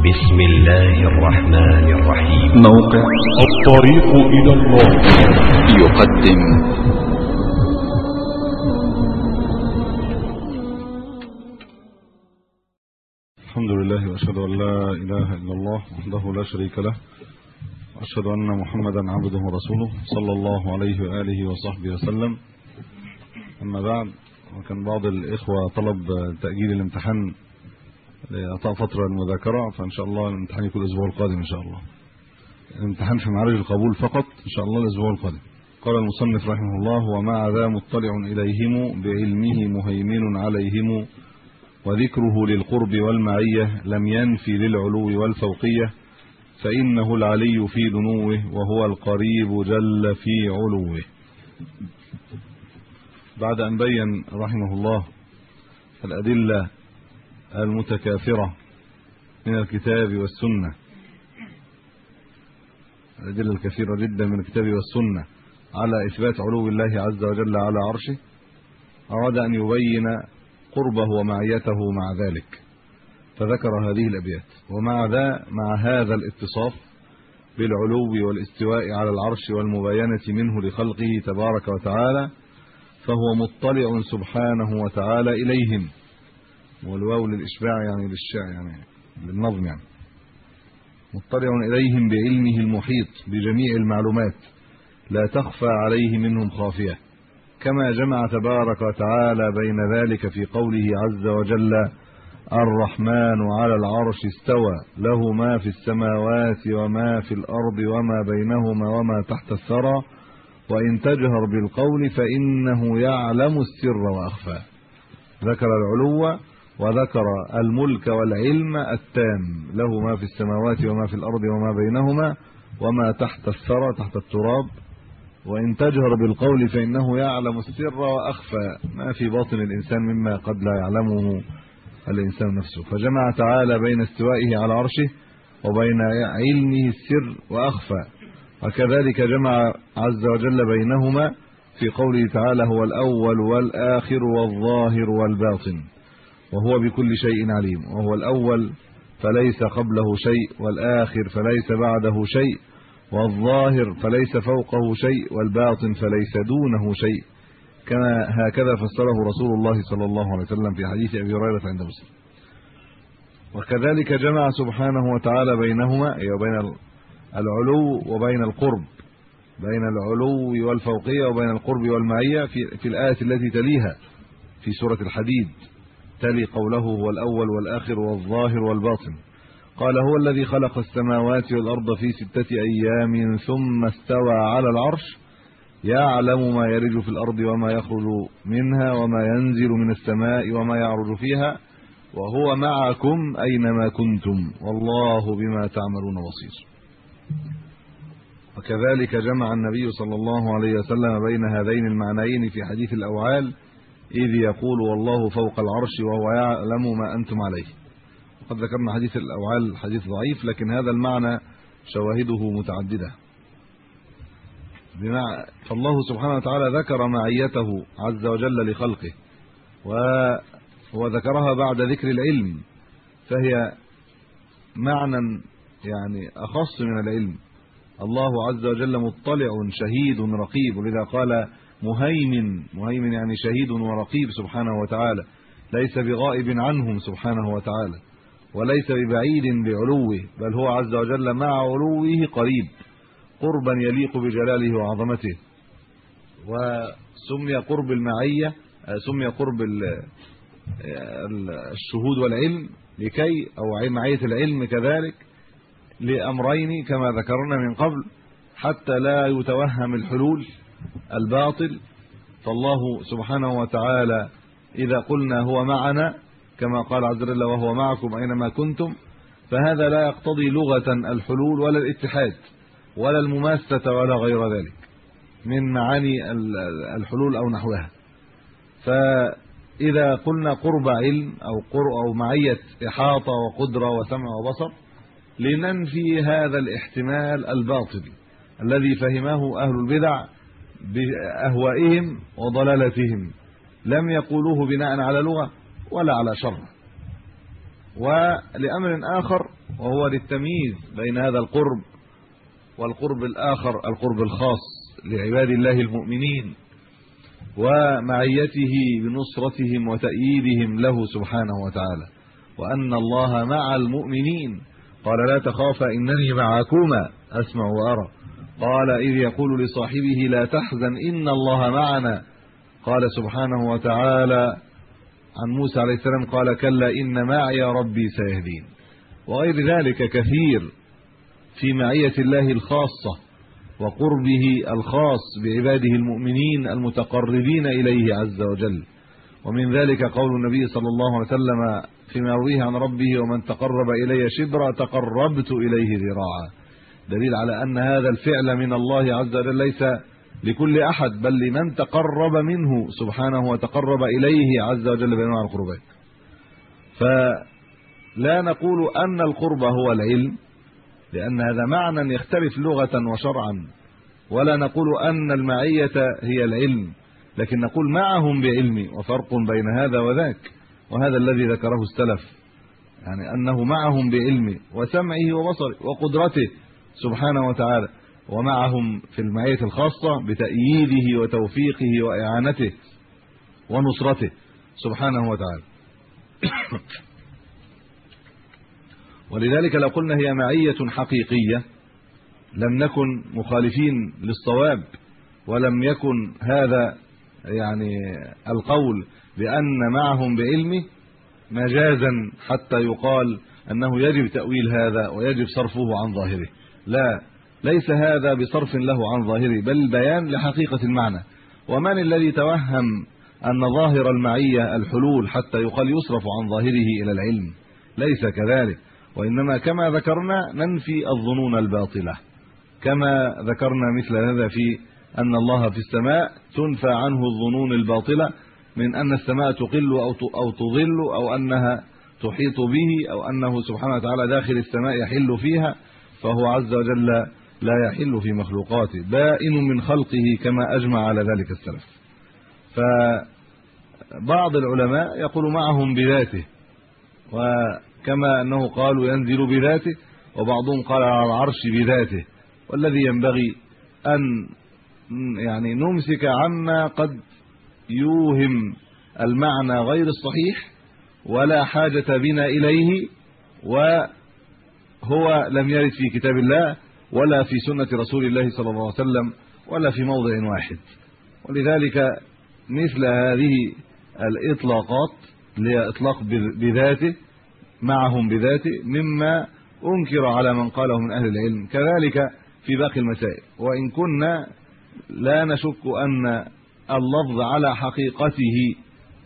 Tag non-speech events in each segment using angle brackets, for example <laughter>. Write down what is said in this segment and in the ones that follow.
بسم الله الرحمن الرحيم. موقع الطريق إلى الله. يقدم. الحمد لله وأشهد أن لا إله إلا الله وحده لا شريك له. وأشهد أن محمدا عبده ورسوله صلى الله عليه وآله وصحبه وسلم. أما بعد وكان بعض الإخوة طلب تأجيل الامتحان. لإعطاء فترة المذاكرة فإن شاء الله الامتحان يكون الأسبوع القادم إن شاء الله. الامتحان في معارج القبول فقط إن شاء الله الأسبوع القادم. قال المصنف رحمه الله ومع ذا مطلع إليهم بعلمه مهيمن عليهم وذكره للقرب والمعية لم ينفي للعلو والفوقية فإنه العلي في دنوه وهو القريب جل في علوه. بعد أن بين رحمه الله الأدلة المتكاثرة من الكتاب والسنة. الأدلة الكثيرة جدا من الكتاب والسنة على إثبات علو الله عز وجل على عرشه. أراد أن يبين قربه ومعيته مع ذلك. فذكر هذه الأبيات. ومع ذا مع هذا الاتصاف بالعلو والاستواء على العرش والمباينة منه لخلقه تبارك وتعالى فهو مطلع سبحانه وتعالى إليهم. والواو للإشباع يعني للشع يعني للنظم يعني. مطلع إليهم بعلمه المحيط بجميع المعلومات. لا تخفى عليه منهم خافية. كما جمع تبارك وتعالى بين ذلك في قوله عز وجل الرحمن على العرش استوى له ما في السماوات وما في الأرض وما بينهما وما تحت الثرى وإن تجهر بالقول فإنه يعلم السر وأخفى. ذكر العلو وذكر الملك والعلم التام له ما في السماوات وما في الأرض وما بينهما وما تحت الثرى تحت التراب. وإن تجهر بالقول فإنه يعلم السر وأخفى. ما في باطن الإنسان مما قد لا يعلمه الإنسان نفسه. فجمع تعالى بين استوائه على عرشه وبين علمه السر وأخفى. وكذلك جمع عز وجل بينهما في قوله تعالى هو الأول والآخر والظاهر والباطن وهو بكل شيء عليم وهو الأول فليس قبله شيء والآخر فليس بعده شيء والظاهر فليس فوقه شيء والباطن فليس دونه شيء. كما هكذا فسره رسول الله صلى الله عليه وسلم في حديث أبي هريرة عند مسلم. وكذلك جمع سبحانه وتعالى بينهما أي وبين العلو وبين القرب بين العلو والفوقية وبين القرب والمعية في في الآية التي تليها في سورة الحديد. تلي قوله هو الأول والآخر والظاهر والباطن. قال هو الذي خلق السماوات والأرض في ستة أيام ثم استوى على العرش. يعلم ما يرج في الأرض وما يخرج منها وما ينزل من السماء وما يعرج فيها. وهو معكم أينما كنتم. والله بما تعملون بصير. وكذلك جمع النبي صلى الله عليه وسلم بين هذين المعنيين في حديث الأوعال إذ يقول والله فوق العرش وهو يعلم ما أنتم عليه. وقد ذكرنا حديث الأوعال حديث ضعيف لكن هذا المعنى شواهده متعددة. بمعنى فالله سبحانه وتعالى ذكر معيته عز وجل لخلقه وذكرها بعد ذكر العلم فهي معنى يعني أخص من العلم. الله عز وجل مطلع شهيد رقيب ولذا قال مهيمن مهيمن يعني شهيد ورقيب سبحانه وتعالى. ليس بغائب عنهم سبحانه وتعالى. وليس ببعيد بعلوه بل هو عز وجل مع علوه قريب. قربا يليق بجلاله وعظمته. وسمي قرب المعية سمي قرب الشهود والعلم. لكي أو معية العلم كذلك لأمرين كما ذكرنا من قبل حتى لا يتوهم الحلول. الباطل فالله سبحانه وتعالى إذا قلنا هو معنا كما قال عز وجل وهو معكم أينما كنتم فهذا لا يقتضي لغة الحلول ولا الاتحاد ولا المماسه ولا غير ذلك من معاني الحلول أو نحوها. فإذا قلنا قرب علم أو قرب أو معية إحاطة وقدرة وسمع وبصر لننفي هذا الاحتمال الباطل الذي فهمه أهل البدع بأهوائهم وضلالتهم. لم يقولوه بناء على لغة ولا على شرع. ولأمر آخر وهو للتمييز بين هذا القرب والقرب الآخر القرب الخاص لعباد الله المؤمنين ومعيته بنصرتهم وتأييدهم له سبحانه وتعالى. وأن الله مع المؤمنين. قال لا تخافا إنني معكما أسمع وأرى. قال إذ يقول لصاحبه لا تحزن إن الله معنا. قال سبحانه وتعالى عن موسى عليه السلام قال كلا إن معي ربي سيهدين. وغير ذلك كثير في معية الله الخاصة وقربه الخاص بعباده المؤمنين المتقربين إليه عز وجل. ومن ذلك قول النبي صلى الله عليه وسلم فيما يرويه عن ربه ومن تقرب إلي شبرا تقربت إليه ذراعا. دليل على أن هذا الفعل من الله عز وجل ليس لكل أحد بل لمن تقرب منه سبحانه وتقرب إليه عز وجل بأنواع القربات فلا نقول أن القرب هو العلم لأن هذا معنى يختلف لغة وشرعا. ولا نقول أن المعية هي العلم لكن نقول معهم بعلم وفرق بين هذا وذاك. وهذا الذي ذكره السلف يعني أنه معهم بعلم وسمعه وبصره وقدرته. سبحانه وتعالى ومعهم في المعية الخاصة بتأييده وتوفيقه وإعانته ونصرته سبحانه وتعالى. <coughs> ولذلك لو قلنا هي معية حقيقية لم نكن مخالفين للصواب ولم يكن هذا يعني القول بأن معهم بعلمه مجازا حتى يقال أنه يجب تأويل هذا ويجب صرفه عن ظاهره. لا ليس هذا بصرف له عن ظاهره بل بيان لحقيقة المعنى. ومن الذي توهم أن ظاهر المعية الحلول حتى يقال يصرف عن ظاهره إلى العلم؟ ليس كذلك. وإنما كما ذكرنا ننفي الظنون الباطلة. كما ذكرنا مثل هذا في أن الله في السماء تنفى عنه الظنون الباطلة من أن السماء تقل أو أو تظل أو أنها تحيط به أو أنه سبحانه وتعالى داخل السماء يحل فيها. فهو عز وجل لا يحل في مخلوقاته بائن من خلقه كما أجمع على ذلك السلف. فبعض العلماء يقول معهم بذاته وكما أنه قالوا ينزل بذاته وبعضهم قال على العرش بذاته. والذي ينبغي أن يعني نمسك عما قد يوهم المعنى غير الصحيح ولا حاجة بنا إليه وهو لم يرد في كتاب الله ولا في سنة رسول الله صلى الله عليه وسلم ولا في موضع واحد. ولذلك مثل هذه الإطلاقات لإطلاق بذاته معهم بذاته مما أنكر على من قاله من أهل العلم. كذلك في باقي المسائل. وإن كنا لا نشك أن اللفظ على حقيقته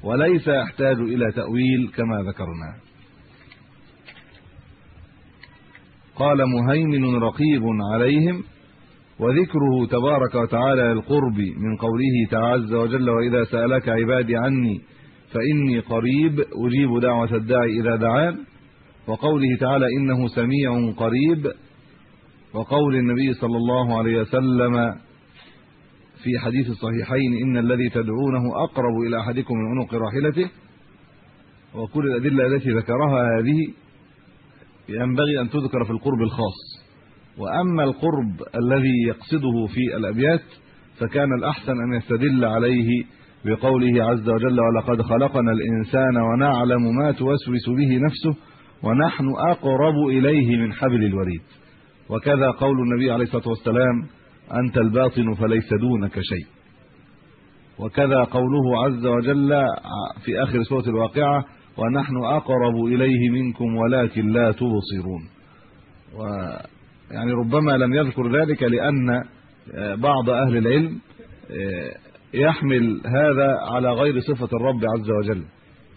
وليس يحتاج إلى تأويل كما ذكرنا. قال مهيمن رقيب عليهم وذكره تبارك وتعالى للقرب من قوله تعالى عز وجل وإذا سألك عبادي عني فإني قريب أجيب دعوة الداعي إذا دعان وقوله تعالى إنه سميع قريب وقول النبي صلى الله عليه وسلم في حديث الصحيحين إن الذي تدعونه أقرب إلى أحدكم من عنق راحلته وكل الأدلة التي ذكرها هذه ينبغي أن تذكر في القرب الخاص. وأما القرب الذي يقصده في الأبيات فكان الأحسن أن يستدل عليه بقوله عز وجل ولقد خلقنا الإنسان ونعلم ما توسوس به نفسه ونحن أقرب إليه من حبل الوريد. وكذا قول النبي عليه الصلاة والسلام أنت الباطن فليس دونك شيء. وكذا قوله عز وجل في آخر سورة الواقعة ونحن أقرب إليه منكم ولكن لا تبصرون. ويعني ربما لم يذكر ذلك لأن بعض أهل العلم يحمل هذا على غير صفة الرب عز وجل.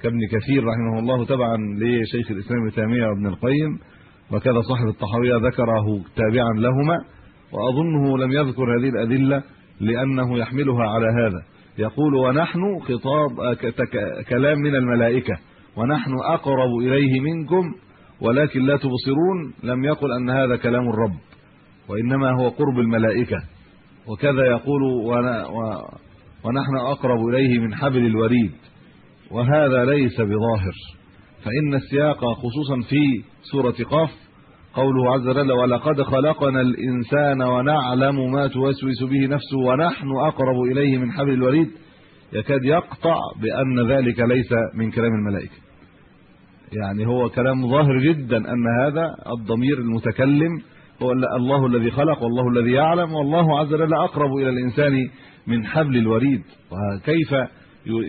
كابن كثير رحمه الله تبعا لشيخ الإسلام ابن تيمية وابن القيم وكذا صاحب الطحاوية ذكره تابعا لهما وأظنه لم يذكر هذه الأدلة لأنه يحملها على هذا. يقول ونحن خطاب كلام من الملائكة. ونحن أقرب إليه منكم ولكن لا تبصرون لم يقل أن هذا كلام الرب وإنما هو قرب الملائكة. وكذا يقول ونحن أقرب إليه من حبل الوريد. وهذا ليس بظاهر. فإن السياق خصوصا في سورة قاف قوله عز وجل ولقد خلقنا الإنسان ونعلم ما توسوس به نفسه ونحن أقرب إليه من حبل الوريد. يكاد يقطع بأن ذلك ليس من كلام الملائكة. يعني هو كلام ظاهر جدا أن هذا الضمير المتكلم هو الله الذي خلق والله الذي يعلم والله عز وجل أقرب إلى الإنسان من حبل الوريد. وكيف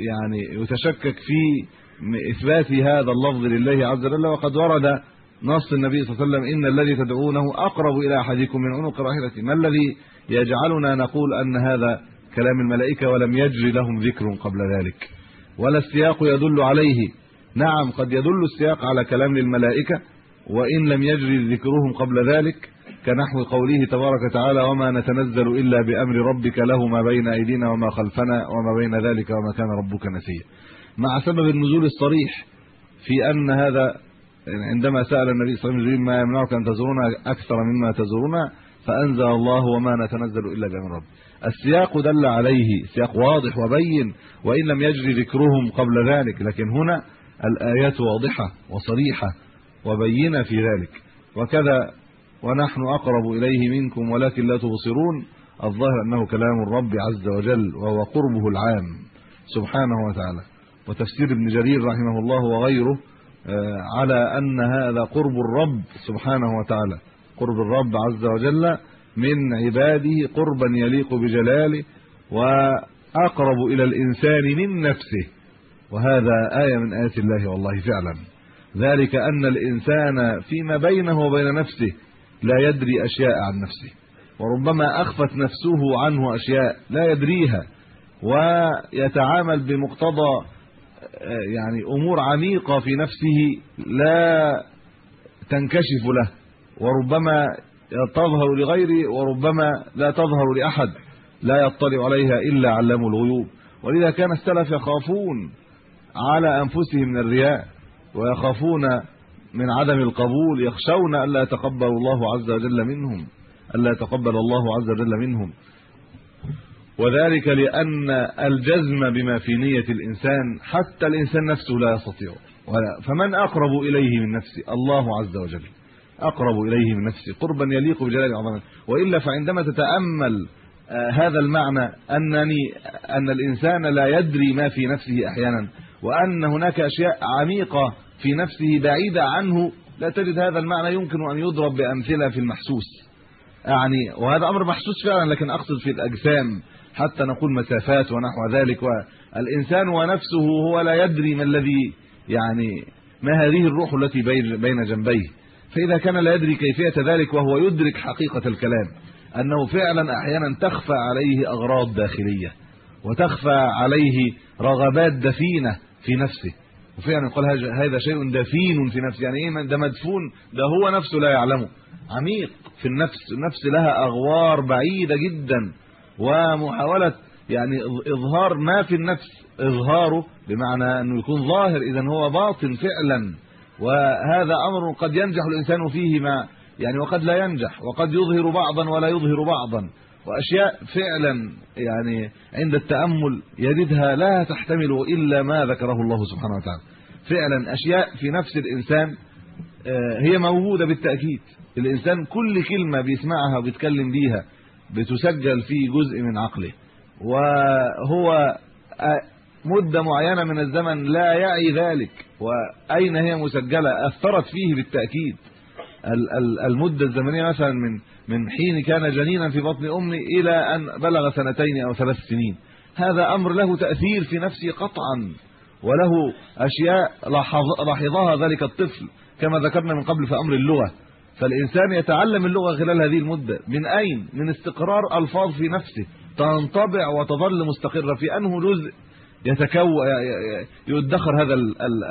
يعني يتشكك في إثبات هذا اللفظ لله عز وجل؟ وقد ورد نص النبي صلى الله عليه وسلم إن الذي تدعونه أقرب إلى أحدكم من عنق راحلته ما الذي يجعلنا نقول أن هذا كلام الملائكة ولم يجري لهم ذكر قبل ذلك؟ ولا السياق يدل عليه. نعم قد يدل السياق على كلام الملائكة وإن لم يجري ذكرهم قبل ذلك كنحو قوله تبارك وتعالى وما نتنزل إلا بأمر ربك له ما بين أيدينا وما خلفنا وما بين ذلك وما كان ربك نسيا. مع سبب النزول الصريح في أن هذا عندما سأل النبي صلى الله عليه وسلم ما يمنعك أن تزورنا أكثر مما تزورنا؟ فأنزل الله وما نتنزل إلا بأمر رب السياق دل عليه سياق واضح وبين وإن لم يجري ذكرهم قبل ذلك لكن هنا الآيات واضحة وصريحة وبينة في ذلك. وكذا ونحن أقرب إليه منكم ولكن لا تبصرون. الظاهر أنه كلام الرب عز وجل وهو قربه العام سبحانه وتعالى. وتفسير ابن جرير رحمه الله وغيره آه، على أن هذا قرب الرب سبحانه وتعالى. قرب الرب عز وجل من عباده قربا يليق بجلاله وأقرب إلى الإنسان من نفسه. وهذا آية من آيات الله والله فعلا ذلك أن الإنسان فيما بينه وبين نفسه لا يدري أشياء عن نفسه وربما أخفت نفسه عنه أشياء لا يدريها ويتعامل بمقتضى آه، يعني أمور عميقة في نفسه لا تنكشف له وربما تظهر لغيره وربما لا تظهر لأحد لا يطلع عليها إلا علام الغيوب. ولذا كان السلف يخافون على أنفسهم من الرياء ويخافون من عدم القبول يخشون الا يتقبل الله عز وجل منهم الا يتقبل الله عز وجل منهم. وذلك لأن الجزم بما في نية الإنسان حتى الإنسان نفسه لا يستطيع. فمن أقرب إليه من نفسه الله عز وجل. أقرب إليه من نفسه قربا يليق بجلال عظمته وإلا فعندما تتأمل هذا المعنى انني أن الإنسان لا يدري ما في نفسه أحيانا وأن هناك أشياء عميقة في نفسه بعيدة عنه لا تجد هذا المعنى يمكن أن يضرب بأمثلة في المحسوس. يعني وهذا أمر محسوس فعلا لكن أقصد في الأجسام حتى نقول مسافات ونحو ذلك. والإنسان ونفسه هو لا يدري ما الذي يعني ما هذه الروح التي بين جنبيه. فإذا كان لا يدري كيفية ذلك وهو يدرك حقيقة الكلام. أنه فعلا أحيانا تخفى عليه أغراض داخلية وتخفى عليه رغبات دفينة في نفسه. وفعلا يقول هذا شيء دفين في نفسه. يعني إيه؟ ده مدفون ده هو نفسه لا يعلمه. عميق في النفس النفس لها أغوار بعيدة جدا ومحاولة يعني إظهار ما في النفس إظهاره بمعنى أنه يكون ظاهر اذا هو باطن فعلا. وهذا أمر قد ينجح الإنسان فيه ما يعني وقد لا ينجح وقد يظهر بعضا ولا يظهر بعضا. وأشياء فعلا يعني عند التأمل يجدها لا تحتمل إلا ما ذكره الله سبحانه وتعالى. فعلا أشياء في نفس الإنسان آه، هي موجودة بالتأكيد. الإنسان كل كلمة بيسمعها وبيتكلم بيها بتسجل في جزء من عقله. وهو آه، مدة معينة من الزمن لا يعي ذلك. وأين هي مسجلة؟ أثرت فيه بالتأكيد. المدة الزمنية مثلا من من حين كان جنينا في بطن امه إلى أن بلغ سنتين أو ثلاث سنين. هذا أمر له تأثير في نفسه قطعا وله أشياء لاحظها ذلك الطفل كما ذكرنا من قبل في أمر اللغة. فالإنسان يتعلم اللغة خلال هذه المدة. من أين؟ من استقرار ألفاظ في نفسه. تنطبع وتظل مستقرة في أنه جزء يتكون يدخر هذا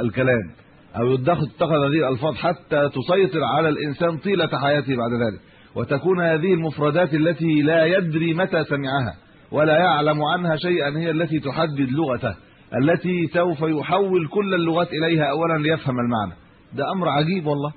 الكلام. أو يتخذ هذه الألفاظ حتى تسيطر على الإنسان طيلة حياته بعد ذلك. وتكون هذه المفردات التي لا يدري متى سمعها ولا يعلم عنها شيئا هي التي تحدد لغته التي سوف يحول كل اللغات إليها اولا ليفهم المعنى. ده أمر عجيب والله.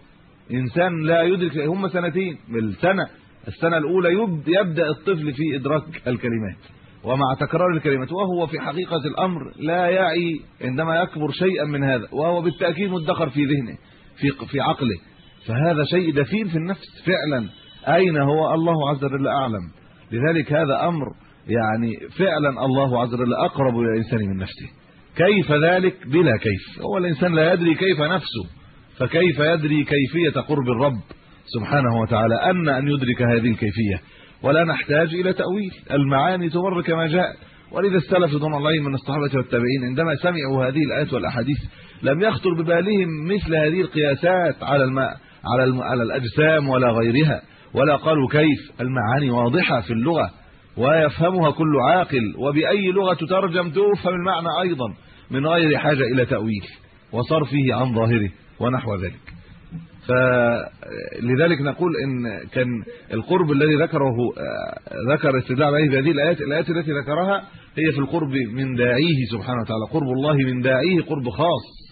إنسان لا يدرك هم سنتين. بالسنه السنة الأولى يبدأ الطفل في إدراك الكلمات. ومع تكرار الكلمات وهو في حقيقة الأمر لا يعي عندما يكبر شيئا من هذا وهو بالتأكيد مدخر في ذهنه في في عقله. فهذا شيء دفين في النفس فعلا. أين هو؟ الله عز وجل أعلم. لذلك هذا أمر يعني فعلا الله عز وجل أقرب إلى الإنسان من نفسه. كيف ذلك؟ بلا كيف. هو الإنسان لا يدري كيف نفسه فكيف يدري كيفية قرب الرب سبحانه وتعالى؟ أن أن يدرك هذه الكيفية. ولا نحتاج إلى تأويل. المعاني تمر كما جاء. ولذا السلف رضوان الله من الصحابة والتابعين عندما سمعوا هذه الآيات والأحاديث لم يخطر ببالهم مثل هذه القياسات على الماء على. على الأجسام ولا غيرها ولا قالوا كيف. المعاني واضحة في اللغة ويفهمها كل عاقل وبأي لغة تترجم تفهم المعنى أيضا من غير حاجة إلى تأويل. وصرفه عن ظاهره ونحو ذلك. فلذلك نقول إن كان القرب الذي ذكره ذكر استدلال عليه بهذه الآيات الآيات التي ذكرها هي في القرب من داعيه سبحانه وتعالى قرب الله من داعيه قرب خاص.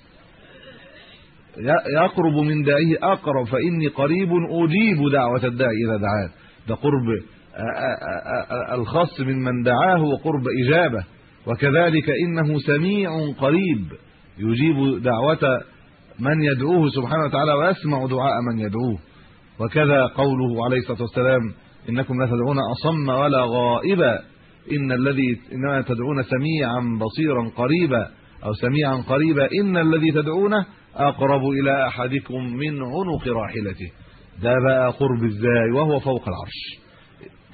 يقرب من داعيه أقرب فإني قريب أجيب دعوة الداعي إذا دعاه. ده قرب الخاص من من دعاه وقرب إجابة. وكذلك إنه سميع قريب يجيب دعوة من يدعوه سبحانه وتعالى ويسمع دعاء من يدعوه. وكذا قوله عليه الصلاة والسلام إنكم لا تدعون أصم ولا غائبا. إن الذي إنما تدعون سميعا بصيرا قريبا. أو سميعا قريبا إن الذي تدعونه أقرب إلى أحدكم من عنق راحلته. ده بقى قرب إزاي وهو فوق العرش.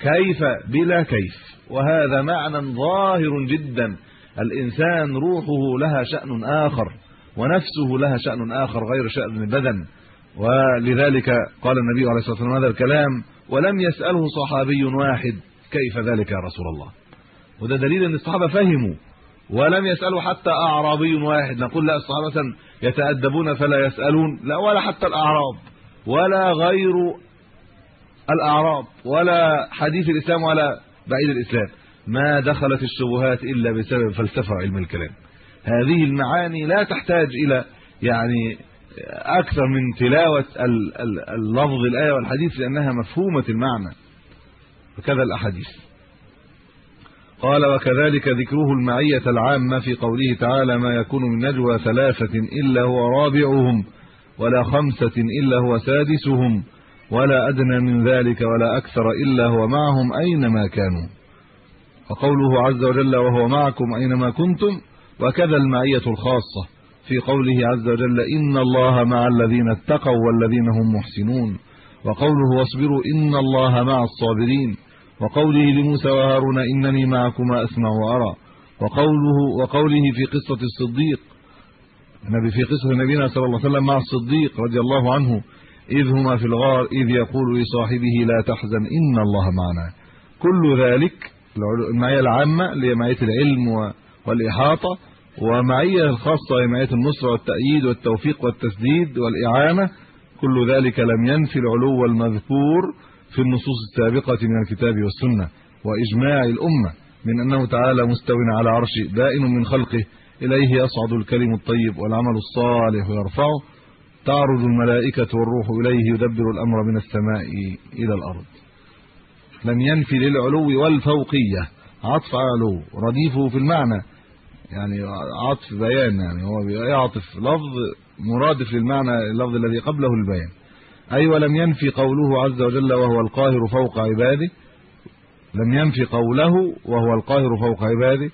كيف؟ بلا كيف. وهذا معنى ظاهر جدا. الإنسان روحه لها شأن آخر. ونفسه لها شأن آخر غير شأن البدن ولذلك قال النبي عليه الصلاة والسلام هذا الكلام ولم يسأله صحابي واحد كيف ذلك يا رسول الله. وده دليل إن الصحابة فهموا. ولم يسألوا حتى أعرابي واحد. نقول لا الصحابة يتأدبون فلا يسألون. لا ولا حتى الأعراب. ولا غير الأعراب. ولا حديث الإسلام ولا بعيد الإسلام. ما دخلت الشبهات إلا بسبب فلسفة علم الكلام. هذه المعاني لا تحتاج إلى يعني أكثر من تلاوة اللفظ الآية والحديث لأنها مفهومة المعنى. وكذا الأحاديث. قال وكذلك ذكره المعية العامة في قوله تعالى ما يكون من نجوى ثلاثة إلا هو رابعهم ولا خمسة إلا هو سادسهم ولا أدنى من ذلك ولا أكثر إلا هو معهم أينما كانوا. وقوله عز وجل وهو معكم أينما كنتم وكذا المعيه الخاصة في قوله عز وجل إن الله مع الذين اتقوا والذين هم محسنون وقوله واصبروا إن الله مع الصابرين وقوله لموسى وهارون إنني معكما أسمع وأرى وقوله وقوله في قصة الصديق النبي في قصة نبينا صلى الله عليه وسلم مع الصديق رضي الله عنه إذ هما في الغار إذ يقول لصاحبه لا تحزن إن الله معنا كل ذلك المعية العامة اللي هي معيه العلم والإحاطة ومعية الخاصة هي معيه النصرة والتأييد والتوفيق والتسديد والإعانة كل ذلك لم ينفي العلو المذكور في النصوص السابقة من الكتاب والسنة وإجماع الأمة من أنه تعالى مستو على عرشه بائن من خلقه إليه يصعد الكلم الطيب والعمل الصالح يرفعه تعرج الملائكة والروح إليه يدبر الأمر من السماء إلى الأرض. لم ينفي للعلو والفوقية عطف علو رديفه في المعنى يعني عطف بيان يعني. هو بيعطف لفظ مرادف للمعنى اللفظ الذي قبله البيان. أي ولم ينفي قوله عز وجل وهو القاهر فوق عباده. لم ينفي قوله وهو القاهر فوق عباده.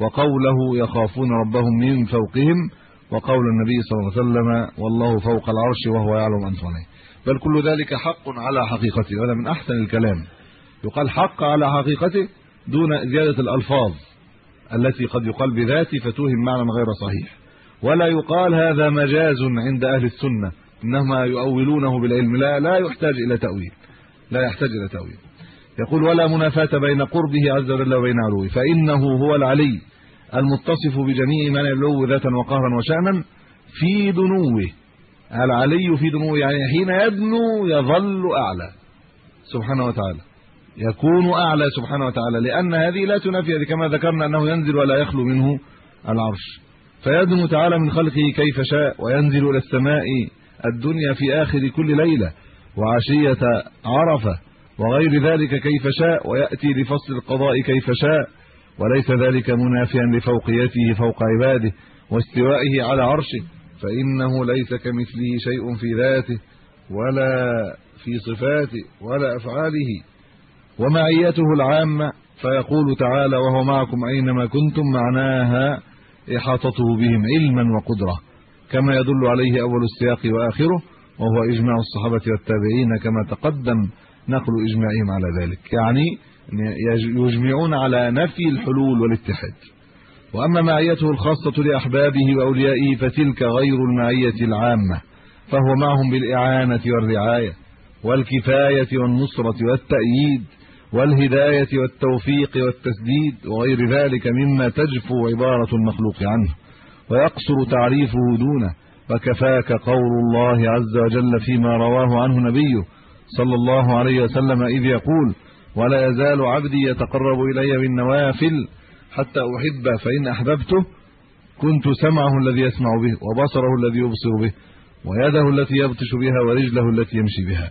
وقوله يخافون ربهم من فوقهم. وقول النبي صلى الله عليه وسلم والله فوق العرش وهو يعلم انفسه بل كل ذلك حق على حقيقته. وهذا من أحسن الكلام. يقال حق على حقيقته دون زيادة الألفاظ. التي قد يقال بذاته فتوهم معنى غير صحيح. ولا يقال هذا مجاز عند أهل السنة إنما يؤولونه بالعلم. لا لا يحتاج إلى تأويل. لا يحتاج إلى تأويل. يقول ولا منافاة بين قربه عز وجل وبين علوه. فإنه هو العلي المتصف بجميع من العلو ذاتا وقهرا وشأنا في دنوه. العلي في دنوه يعني حين يدنو يظل أعلى. سبحانه وتعالى. يكون أعلى سبحانه وتعالى لأن هذه لا تنافي كما ذكرنا أنه ينزل ولا يخلو منه العرش. فيدنو تعالى من خلقه كيف شاء وينزل إلى السماء الدنيا في آخر كل ليلة وعشية عرفة وغير ذلك كيف شاء ويأتي لفصل القضاء كيف شاء وليس ذلك منافيا لفوقيته فوق عباده واستوائه على عرشه. فإنه ليس كمثله شيء في ذاته ولا في صفاته ولا أفعاله. ومعيته العامة فيقول تعالى وهو معكم أينما كنتم معناها إحاطته بهم علما وقدرة كما يدل عليه أول السياق وآخره وهو إجماع الصحابة والتابعين كما تقدم نقل إجماعهم على ذلك. يعني يجمعون على نفي الحلول والاتحاد. وأما معيته الخاصة لأحبابه وأوليائه فتلك غير المعية العامة فهو معهم بالإعانة والرعاية والكفاية والنصرة والتأييد. والهداية والتوفيق والتسديد وغير ذلك مما تجفو عبارة المخلوق عنه ويقصر تعريفه دونه وكفاك قول الله عز وجل فيما رواه عنه نبيه صلى الله عليه وسلم إذ يقول ولا يزال عبدي يتقرب إلي بالنوافل حتى احبه فإن أحببته كنت سمعه الذي يسمع به وبصره الذي يبصر به ويده التي يبطش بها ورجله التي يمشي بها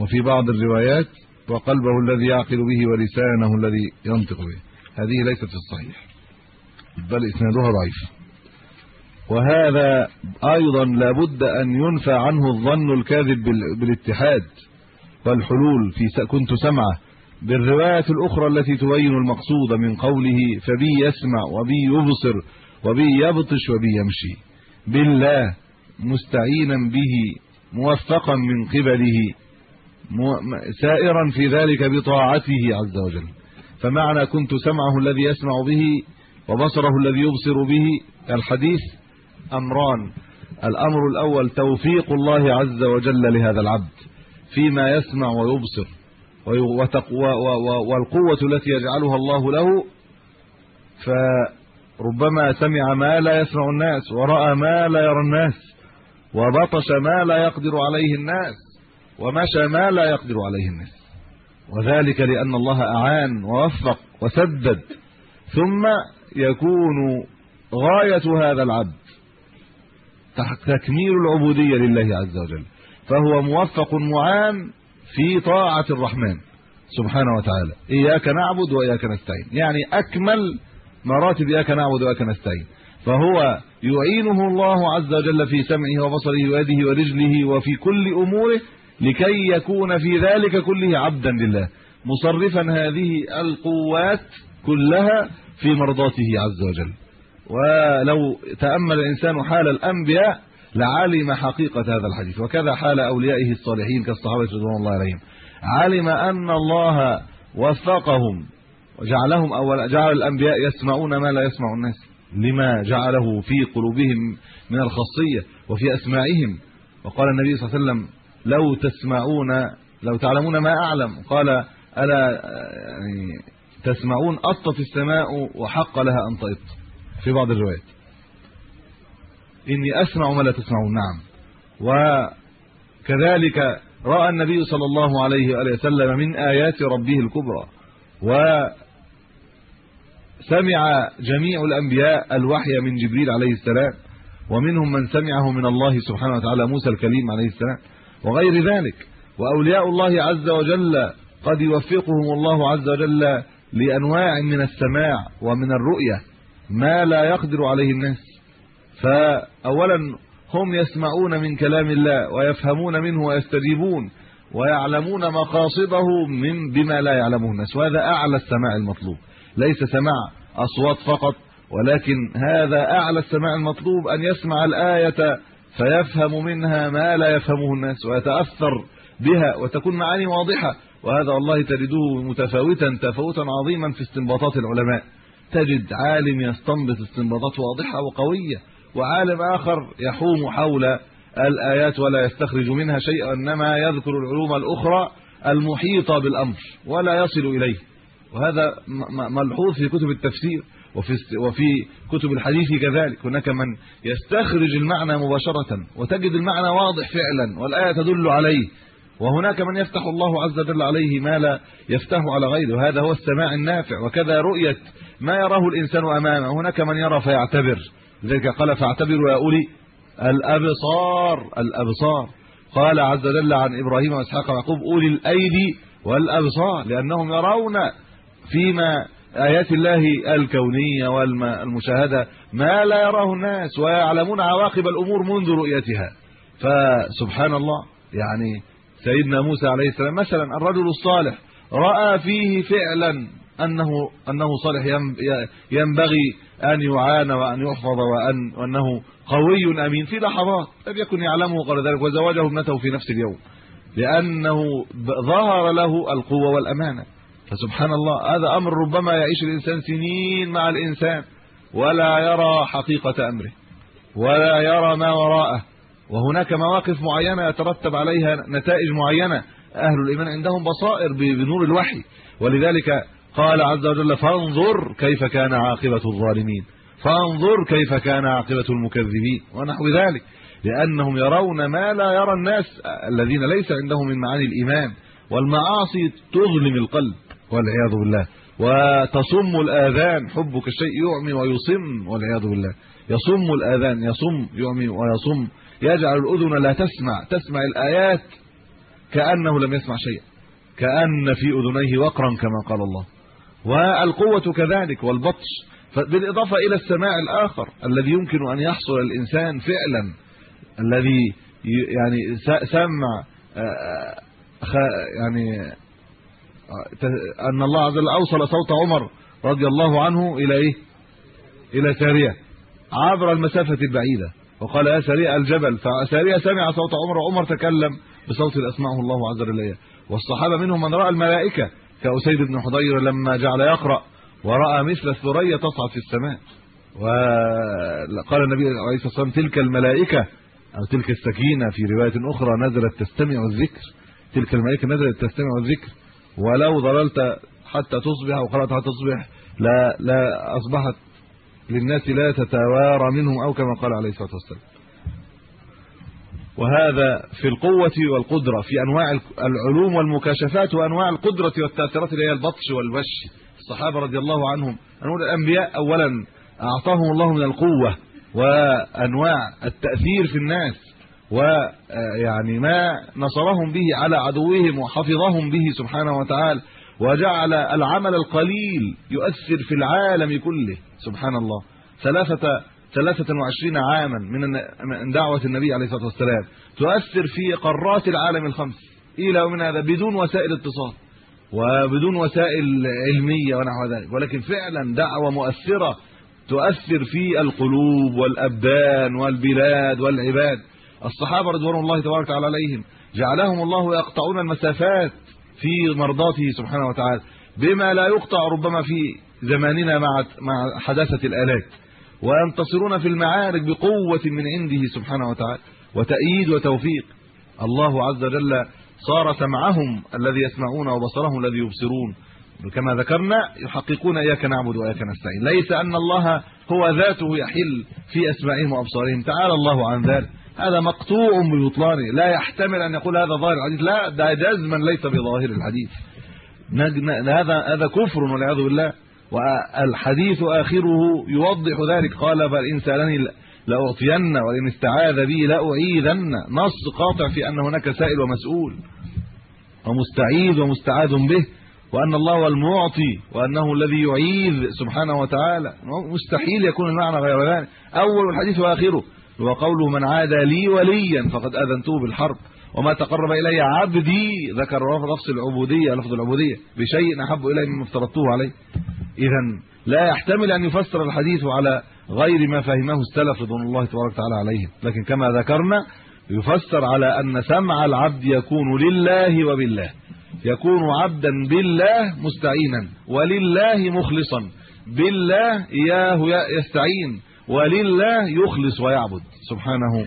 وفي بعض الروايات وقلبه الذي يعقل به ولسانه الذي ينطق به. هذه ليست في الصحيح بل إسنادها ضعيف. وهذا أيضا لابد أن ينفى عنه الظن الكاذب بالاتحاد والحلول في كنت سمعه. بالروايات الأخرى التي تبين المقصود من قوله فبي يسمع وبي يبصر وبي يبطش وبي يمشي. بالله مستعينا به موفقا من قبله. سائرا في ذلك بطاعته عز وجل. فمعنى كنت سمعه الذي يسمع به وبصره الذي يبصر به الحديث أمران. الأمر الأول توفيق الله عز وجل لهذا العبد فيما يسمع ويبصر. وتقوى والقوة التي يجعلها الله له. فربما سمع ما لا يسمع الناس ورأى ما لا يرى الناس وبطش ما لا يقدر عليه الناس. ومشى ما لا يقدر عليه الناس وذلك لأن الله أعان ووفق وسدد. ثم يكون غاية هذا العبد تكميل العبودية لله عز وجل. فهو موفق معان في طاعة الرحمن سبحانه وتعالى. إياك نعبد وإياك نستعين. يعني أكمل مراتب إياك نعبد وإياك نستعين. فهو يعينه الله عز وجل في سمعه وبصره ويده ورجله وفي كل أموره لكي يكون في ذلك كله عبدا لله. مصرفا هذه القوات كلها في مرضاته عز وجل. ولو تأمل الإنسان حال الأنبياء لعلم حقيقة هذا الحديث. وكذا حال أوليائه الصالحين كالصحابة رضوان الله عليهم. علم أن الله وفقهم. وجعلهم اول جعل الأنبياء يسمعون ما لا يسمع الناس. لما جعله في قلوبهم من الخاصيه وفي اسماعهم وقال النبي صلى الله عليه وسلم لو تسمعون لو تعلمون ما أعلم. قال ألا يعني تسمعون اطت السماء وحق لها أن تطط في بعض الروايات. إني أسمع ما لا تسمعون. نعم. وكذلك رأى النبي صلى الله عليه وآله وسلم من آيات ربه الكبرى. وسمع جميع الأنبياء الوحي من جبريل عليه السلام ومنهم من سمعه من الله سبحانه وتعالى موسى الكليم عليه السلام. وغير ذلك وأولياء الله عز وجل قد يوفقهم الله عز وجل لأنواع من السماع ومن الرؤية ما لا يقدر عليه الناس. فاولا هم يسمعون من كلام الله ويفهمون منه ويستجيبون ويعلمون مقاصده من بما لا يعلمه الناس وهذا أعلى السماع المطلوب. ليس سماع أصوات فقط ولكن هذا أعلى السماع المطلوب أن يسمع الآية فيفهم منها ما لا يفهمه الناس ويتأثر بها وتكون معاني واضحة. وهذا والله تجده متفاوتا تفاوتا عظيما في استنباطات العلماء. تجد عالم يستنبط استنباطات واضحة وقوية وعالم آخر يحوم حول الآيات ولا يستخرج منها شيئا إنما يذكر العلوم الأخرى المحيطة بالأمر ولا يصل إليه. وهذا ملحوظ في كتب التفسير. وفي وفي كتب الحديث كذلك. هناك من يستخرج المعنى مباشرة وتجد المعنى واضح فعلا والآية تدل عليه. وهناك من يفتح الله عز وجل عليه ما لا يفتح على غيره. هذا هو السماع النافع وكذا رؤية ما يراه الإنسان أمامه. هناك من يرى فيعتبر. لذلك قال فاعتبروا يا أولي الأبصار. الأبصار. قال عز وجل عن إبراهيم وإسحاق ويعقوب أولي الأيدي والأبصار لأنهم يرون فيما آيات الله الكونية والمشاهده ما لا يراه الناس ويعلمون عواقب الأمور منذ رؤيتها. فسبحان الله يعني سيدنا موسى عليه السلام مثلا الرجل الصالح رأى فيه فعلا انه أنه صالح ينبغي أن يعان وأن يحفظ وان وأنه قوي أمين في لحظات لم يكن يعلمه قبل ذلك وزوجه ابنته في نفس اليوم لأنه ظهر له القوة والأمانة. فسبحان الله هذا أمر ربما يعيش الإنسان سنين مع الإنسان ولا يرى حقيقة أمره ولا يرى ما وراءه وهناك مواقف معينة يترتب عليها نتائج معينة أهل الإيمان عندهم بصائر بنور الوحي ولذلك قال عز وجل فانظر كيف كان عاقبة الظالمين فانظر كيف كان عاقبة المكذبين ونحو ذلك لأنهم يرون ما لا يرى الناس الذين ليس عندهم من معاني الإيمان والمعاصي تظلم القلب. والعياذ بالله. وتصم الآذان حبك الشيء يعمي ويصم والعياذ بالله. يصم الآذان يصم يعمي ويصم. يجعل الأذن لا تسمع تسمع الآيات كأنه لم يسمع شيئا. كأن في أذنيه وقرا كما قال الله. والقوة كذلك والبطش. بالاضافه إلى السماع الآخر الذي يمكن أن يحصل الإنسان فعلا الذي يعني سمع يعني أن الله عز وجل أوصل صوت عمر رضي الله عنه إلى إيه؟ إلى سارية. عبر المسافة البعيدة. وقال يا سارية الجبل. فسارية سمع صوت عمر وعمر تكلم بصوت اسمعه الله عز وجل والصحابة منهم من رأى الملائكة كأسيد بن حضير لما جعل يقرأ ورأى مثل الثريا تصعد في السماء. وقال النبي عليه الصلاة والسلام تلك الملائكة أو تلك السكينة في رواية أخرى نزلت تستمع الذكر. تلك الملائكة نزلت تستمع الذكر. ولو ظللت حتى تصبح أو قرأت حتى تصبح لا لا أصبحت للناس لا تتوارى منهم أو كما قال عليه الصلاة والسلام. وهذا في القوة والقدرة في أنواع العلوم والمكاشفات وأنواع القدرة والتأثيرات اللي هي البطش والوش. الصحابة رضي الله عنهم نقول الأنبياء اولا أعطاهم الله من القوة وأنواع التأثير في الناس. ويعني ما نصرهم به على عدوهم وحفظهم به سبحانه وتعالى وجعل العمل القليل يؤثر في العالم كله. سبحان الله. ثلاثة 23 عاما من دعوة النبي عليه الصلاة والسلام. تؤثر في قارات العالم الخمس. إلى ومن هذا؟ بدون وسائل اتصال وبدون وسائل علمية ونحو ذلك. ولكن فعلا دعوة مؤثرة تؤثر في القلوب والأبدان والبلاد والعباد. الصحابة رضوان الله تبارك وتعالى عليهم جعلهم الله يقطعون المسافات في مرضاته سبحانه وتعالى بما لا يقطع ربما في زماننا مع مع حداثة الآلات وينتصرون في المعارك بقوة من عنده سبحانه وتعالى وتأييد وتوفيق الله عز وجل صار سمعهم الذي يسمعون وبصرهم الذي يبصرون كما ذكرنا يحققون إياك نعبد وإياك نستعين ليس أن الله هو ذاته يحل في اسماعهم وأبصارهم تعالى الله عن ذلك هذا مقطوع ببطلانه. لا يحتمل أن يقول هذا ظاهر الحديث. لا ده جزما ليس بظاهر الحديث. هذا هذا كفر والعياذ بالله. والحديث آخره يوضح ذلك. قال بل إن سألني لأعطين وإن استعاذ بي لأعيذن. نص قاطع في أن هناك سائل ومسؤول. ومستعيذ ومستعاذ به. وأن الله هو المعطي. وأنه الذي يعيذ سبحانه وتعالى. مستحيل يكون المعنى غير ذلك. أول الحديث وآخره. وقوله من عادى لي وليا فقد أذنته بالحرب وما تقرب إلي عبدي ذكر لفظ العبودية لفظ العبودية بشيء أحب الي مما افترضته عليه. اذا لا يحتمل أن يفسر الحديث على غير ما فهمه السلف رضوان الله تبارك وتعالى عليهم. لكن كما ذكرنا يفسر على أن سمع العبد يكون لله وبالله. يكون عبدا بالله مستعينا ولله مخلصا. بالله إياه يستعين. ولله يخلص ويعبد. سبحانه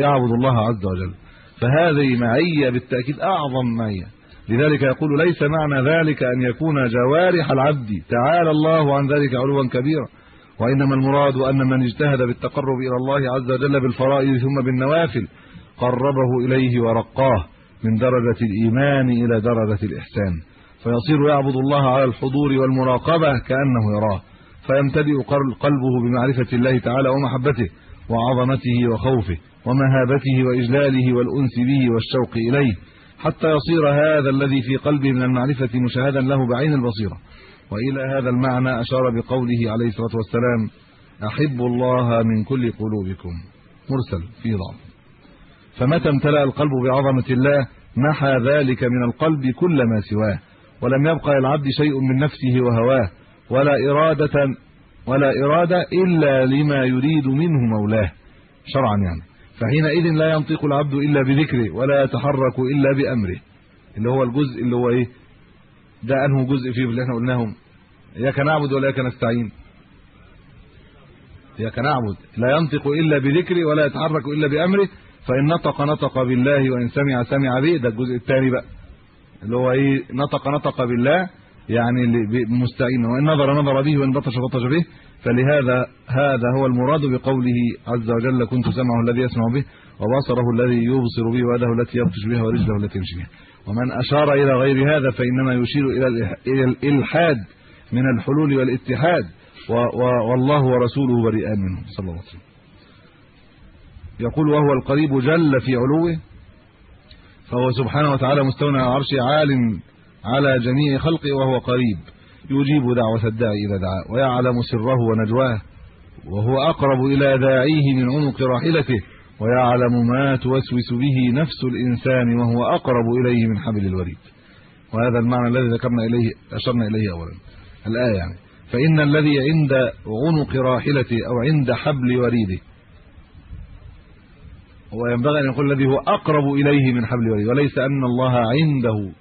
يعبد الله عز وجل. فهذه معيه بالتأكيد أعظم معيه لذلك يقول ليس معنى ذلك أن يكون جوارح العبد. تعالى الله عن ذلك علوا كبيرا. وإنما المراد أن من اجتهد بالتقرب إلى الله عز وجل بالفرائض ثم بالنوافل قربه إليه ورقاه من درجة الإيمان إلى درجة الإحسان. فيصير يعبد الله على الحضور والمراقبة كأنه يراه. فيمتلئ قلبه بمعرفة الله تعالى ومحبته وعظمته وخوفه ومهابته وإجلاله والأنس به والشوق إليه حتى يصير هذا الذي في قلبه من المعرفة مشاهدا له بعين البصيرة. وإلى هذا المعنى أشار بقوله عليه الصلاة والسلام احب الله من كل قلوبكم. مرسل في ضعف. فمتى امتلأ القلب بعظمة الله؟ محى ذلك من القلب كل ما سواه ولم يبقى للعبد شيء من نفسه وهواه. ولا إرادة ولا إرادة إلا لما يريد منه مولاه. شرعا يعني. فحينئذ لا ينطق العبد إلا بذكره ولا يتحرك إلا بأمره. اللي هو الجزء اللي هو إيه؟ ده أنه جزء فيه اللي إحنا قلناهم. إياك نعبد ولا إياك نستعين. إياك نعبد. لا ينطق إلا بذكره ولا يتحرك إلا بأمره. فإن نطق نطق بالله وإن سمع سمع به. ده الجزء الثاني بقى. اللي هو إيه؟ نطق نطق بالله يعني مستعين وإن نظر نظر به وإن بطش بطش به. فلهذا هذا هو المراد بقوله عز وجل كنت سمعه الذي يسمع به وبصره الذي يبصر به ويده التي يبطش بها ورجله التي يمشي بها. ومن أشار إلى غير هذا فإنما يشير إلى الإلحاد من الحلول والاتحاد. والله ورسوله بريئان منه. صلى الله عليه وسلم. يقول وهو القريب جل في علوه فهو سبحانه وتعالى مستوى على عرشه عال على جميع خلقه وهو قريب. يجيب دعوة الداعي اذا دعا ويعلم سره ونجواه وهو أقرب إلى داعيه من عنق راحلته ويعلم ما توسوس به نفس الإنسان وهو أقرب إليه من حبل الوريد. وهذا المعنى الذي ذكرنا إليه أشرنا إليه اولا. الآية يعني فإن الذي عند عنق راحلته أو عند حبل وريده وينبغي أن يقول الذي هو أقرب إليه من حبل وريده وليس أن الله عنده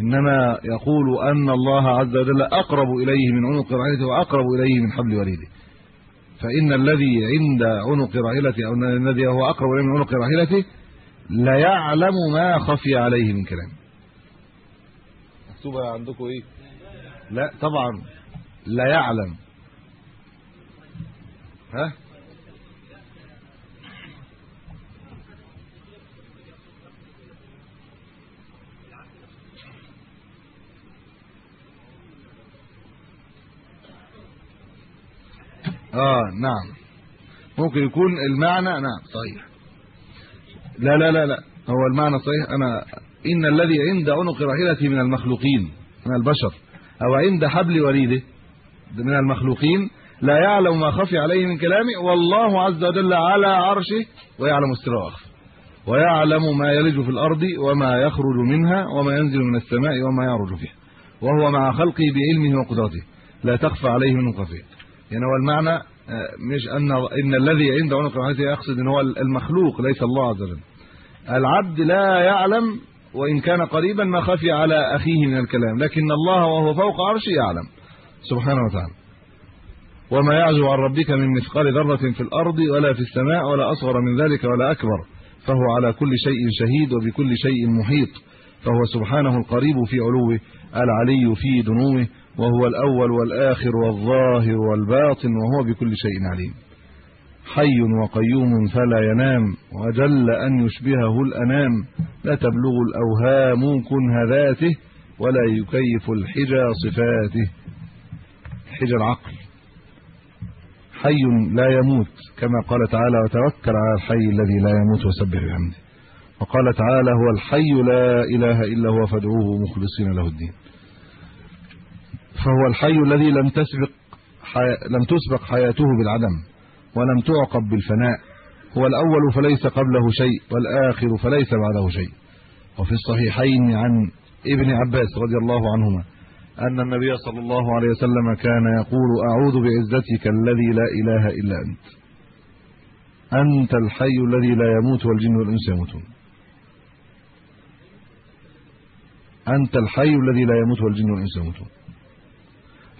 إنما يقول أن الله عز وجل أقرب إليه من عنق راحلته وأقرب إليه من حبل وريده. فإن الذي عند عنق راحلته أو الذي هو أقرب إليه من عنق راحلته لا يعلم ما خفي عليه من كلام. مكتوبة عندكم إيه؟ لا طبعا لا يعلم. ها؟ آه نعم. ممكن يكون المعنى نعم صحيح. لا لا لا لا. هو المعنى صحيح. أنا إن الذي عند عنق راحلته من المخلوقين من البشر أو عند حبل وريده من المخلوقين لا يعلم ما خفي عليه من كلامه والله عز وجل على عرشه ويعلم واخفى ويعلم ما يلج في الأرض وما يخرج منها وما ينزل من السماء وما يعرج فيها. وهو مع خلقه بعلمه وقدرته. لا تخفى عليه منه خفيه. يعني هو المعنى آه، مش أن إن الذي عنده عنق راحلته يقصد إن هو المخلوق ليس الله عز وجل. العبد لا يعلم وإن كان قريبا ما خفي على أخيه من الكلام لكن الله وهو فوق عرشه يعلم. سبحانه وتعالى. وما يعزو عن ربك من مثقال ذرة في الأرض ولا في السماء ولا أصغر من ذلك ولا أكبر. فهو على كل شيء شهيد وبكل شيء محيط. فهو سبحانه القريب في علوه العلي في دنوه. وهو الأول والآخر والظاهر والباطن وهو بكل شيء عليم. حي وقيوم فلا ينام وجل أن يشبهه الأنام. لا تبلغ الأوهام كنه ذاته ولا يكيف الحجى صفاته. حجى العقل حي لا يموت كما قال تعالى وتوكل على الحي الذي لا يموت وسبح بحمده. وقال تعالى هو الحي لا إله إلا هو فادعوه مخلصين له الدين. فهو الحي الذي لم تسبق حي... لم تسبق حياته بالعدم ولم تعقب بالفناء. هو الأول فليس قبله شيء والآخر فليس بعده شيء. وفي الصحيحين عن ابن عباس رضي الله عنهما أن النبي صلى الله عليه وسلم كان يقول أعوذ بعزتك الذي لا إله إلا أنت. أنت الحي الذي لا يموت والجن والإنس يموتون. أنت الحي الذي لا يموت والجن والإنس يموتون.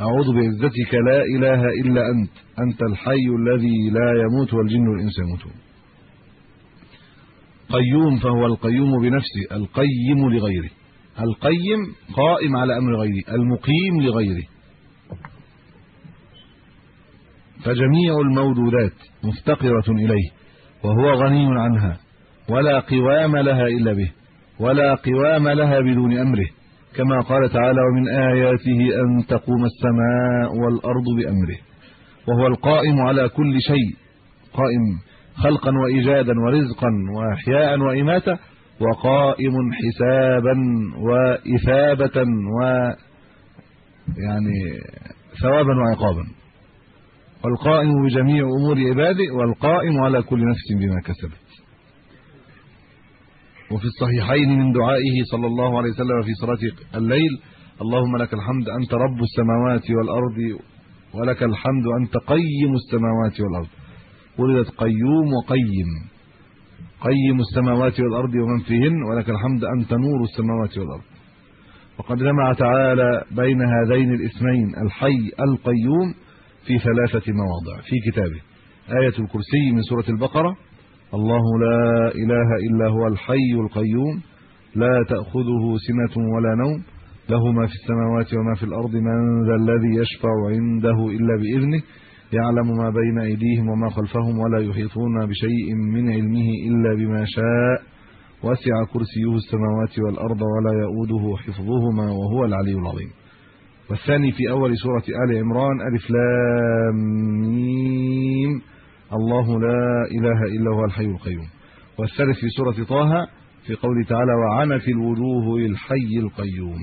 أعوذ بعزتك لا إله إلا أنت أنت الحي الذي لا يموت والجن والإنس يموتون. قيوم فهو القيوم بنفسه القيم لغيره. القيم قائم على أمر غيره المقيم لغيره. فجميع الموجودات مفتقرة إليه وهو غني عنها ولا قوام لها إلا به ولا قوام لها بدون أمره. كما قال تعالى ومن آياته أن تقوم السماء والأرض بأمره. وهو القائم على كل شيء. قائم خلقا وإيجادا ورزقا وأحياء واماته وقائم حسابا وإثابة و يعني ثوابا وعقابا. والقائم بجميع أمور عباده والقائم على كل نفس بما كسبت. وفي الصحيحين من دعائه صلى الله عليه وسلم في صلاة الليل اللهم لك الحمد أنت رب السماوات والأرض ولك الحمد أنت قيم السماوات والأرض. ولدت قيوم وقيم. قيم السماوات والأرض ومن فيهن ولك الحمد أنت نور السماوات والأرض. وقد جمع تعالى بين هذين الاسمين الحي القيوم في ثلاثة مواضع في كتابه. آية الكرسي من سورة البقرة الله لا إله إلا هو الحي القيوم لا تأخذه سنة ولا نوم له ما في السماوات وما في الأرض من ذا الذي يشفع عنده إلا بإذنه يعلم ما بين أيديهم وما خلفهم ولا يحيطون بشيء من علمه إلا بما شاء. وسع كرسيه السماوات والأرض ولا يؤوده حفظهما وهو العلي العظيم. والثاني في أول سورة آل عمران ألف لام ميم. الله لا إله إلا هو الحي القيوم. والثالث في سورة طه في قوله تعالى وعنت الوجوه للحي القيوم.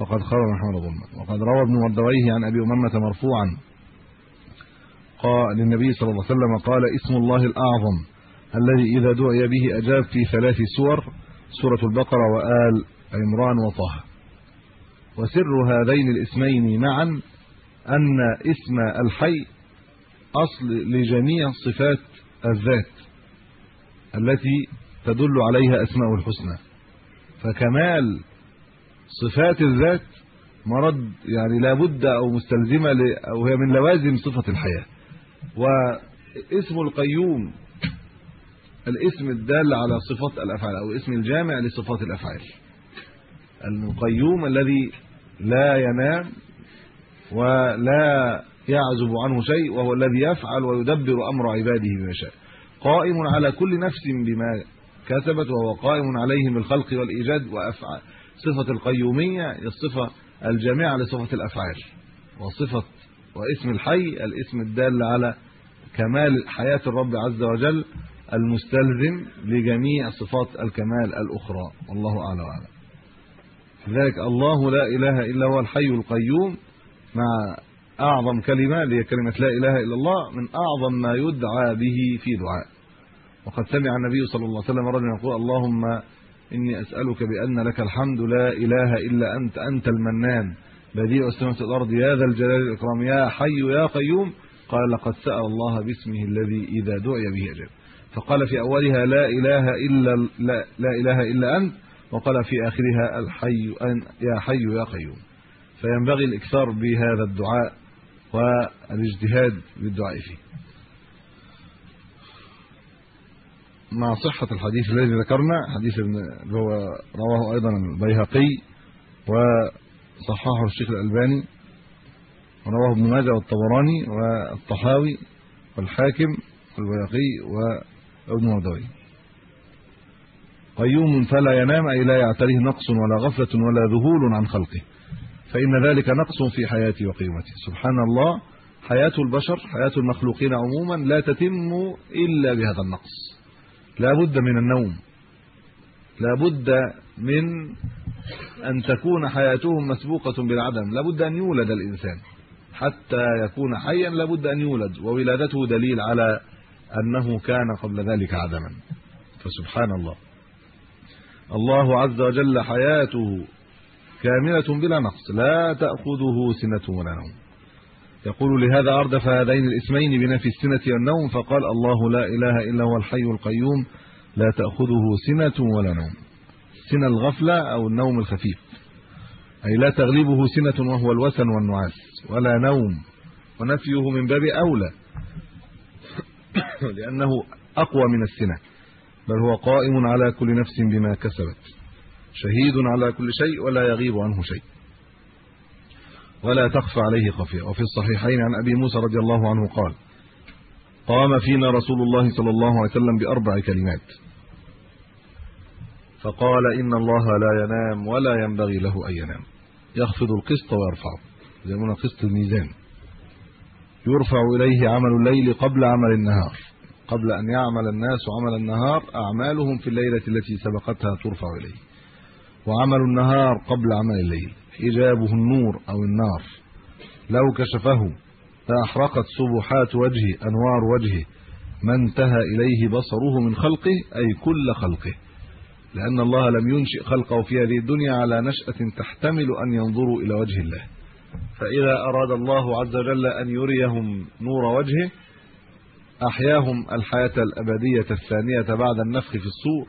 وقد خرج محمد ضمن وقد روى ابن مردويه عن أبي أمامة مرفوعا. قال للنبي صلى الله عليه وسلم قال اسم الله الأعظم الذي إذا دعي به أجاب في ثلاث سور سورة البقرة وآل عمران وطه. وسر هذين الاسمين معا أن اسم الحي أصل لجميع صفات الذات التي تدل عليها أسماء الحسنى. فكمال صفات الذات مرض يعني لابد أو مستلزمة أو هي من لوازم صفة الحياة. واسم القيوم الاسم الدال على صفات الأفعال أو اسم الجامع لصفات الأفعال. القيوم الذي لا ينام ولا يعزب عنه شيء وهو الذي يفعل ويدبر أمر عباده بما شاء. قائم على كل نفس بما كسبت وهو قائم عليهم بالخلق والإيجاد وأفعال. صفة القيومية الصفة الجامعة لصفة الأفعال. وصفة واسم الحي الاسم الدال على كمال حياة الرب عز وجل المستلزم لجميع صفات الكمال الأخرى. والله أعلم وعلم لذلك الله لا إله إلا هو الحي القيوم مع أعظم كلمة اللي هي كلمة لا إله إلا الله من أعظم ما يدعى به في دعاء. وقد سمع النبي صلى الله عليه وسلم رجلا يقول اللهم إني أسألك بأن لك الحمد لا إله إلا أنت أنت المنان بديع السماوات والأرض يا ذا الجلال والإكرام يا حي يا قيوم. قال لقد سأل الله باسمه الذي إذا دعي به أجاب. فقال في أولها لا إله إلا لا, لا إله إلا أنت. وقال في آخرها الحي أن يا حي يا قيوم. فينبغي الإكثار بهذا الدعاء. والاجتهاد بالدعاء فيه. مع صحة الحديث الذي ذكرنا حديث اللي هو رواه أيضا البيهقي وصححه الشيخ الألباني ورواه ابن ماجه والطبراني والطحاوي والحاكم والبيهقي وابن مردوي. قيوم فلا ينام أي لا يعتريه نقص ولا غفلة ولا ذهول عن خلقه. فإن ذلك نقص في حياته وقيمته سبحان الله حياة البشر حياة المخلوقين عموما لا تتم إلا بهذا النقص. لا بد من النوم. لا بد من أن تكون حياتهم مسبوقة بالعدم. لا بد أن يولد الإنسان. حتى يكون حيا لا بد أن يولد. وولادته دليل على أنه كان قبل ذلك عدما. فسبحان الله. الله عز وجل حياته كاملة بلا نقص لا تأخذه سنة ولا نوم. يقول لهذا أردف هذين الاسمين بنفي السنة والنوم فقال الله لا إله إلا هو الحي القيوم لا تأخذه سنة ولا نوم. سنة الغفلة أو النوم الخفيف. أي لا تغلبه سنة وهو الوسن والنعاس ولا نوم. ونفيه من باب أولى. <coughs> لأنه أقوى من السنة بل هو قائم على كل نفس بما كسبت. شهيد على كل شيء ولا يغيب عنه شيء. ولا تخفى عليه خافيه وفي الصحيحين عن أبي موسى رضي الله عنه قال قام فينا رسول الله صلى الله عليه وسلم بأربع كلمات. فقال إن الله لا ينام ولا ينبغي له أن ينام. يخفض القسط ويرفعه. ما قسط الميزان. يرفع إليه عمل الليل قبل عمل النهار. قبل أن يعمل الناس عمل النهار أعمالهم في الليلة التي سبقتها ترفع إليه. وعمل النهار قبل عمل الليل. حجابه النور أو النار. لو كشفه لاحرقت سبحات وجهه أنوار وجهه. ما انتهى إليه بصره من خلقه أي كل خلقه. لأن الله لم ينشئ خلقه في هذه الدنيا على نشأة تحتمل أن ينظروا إلى وجه الله. فإذا أراد الله عز وجل أن يريهم نور وجهه أحياهم الحياة الأبدية الثانية بعد النفخ في الصور.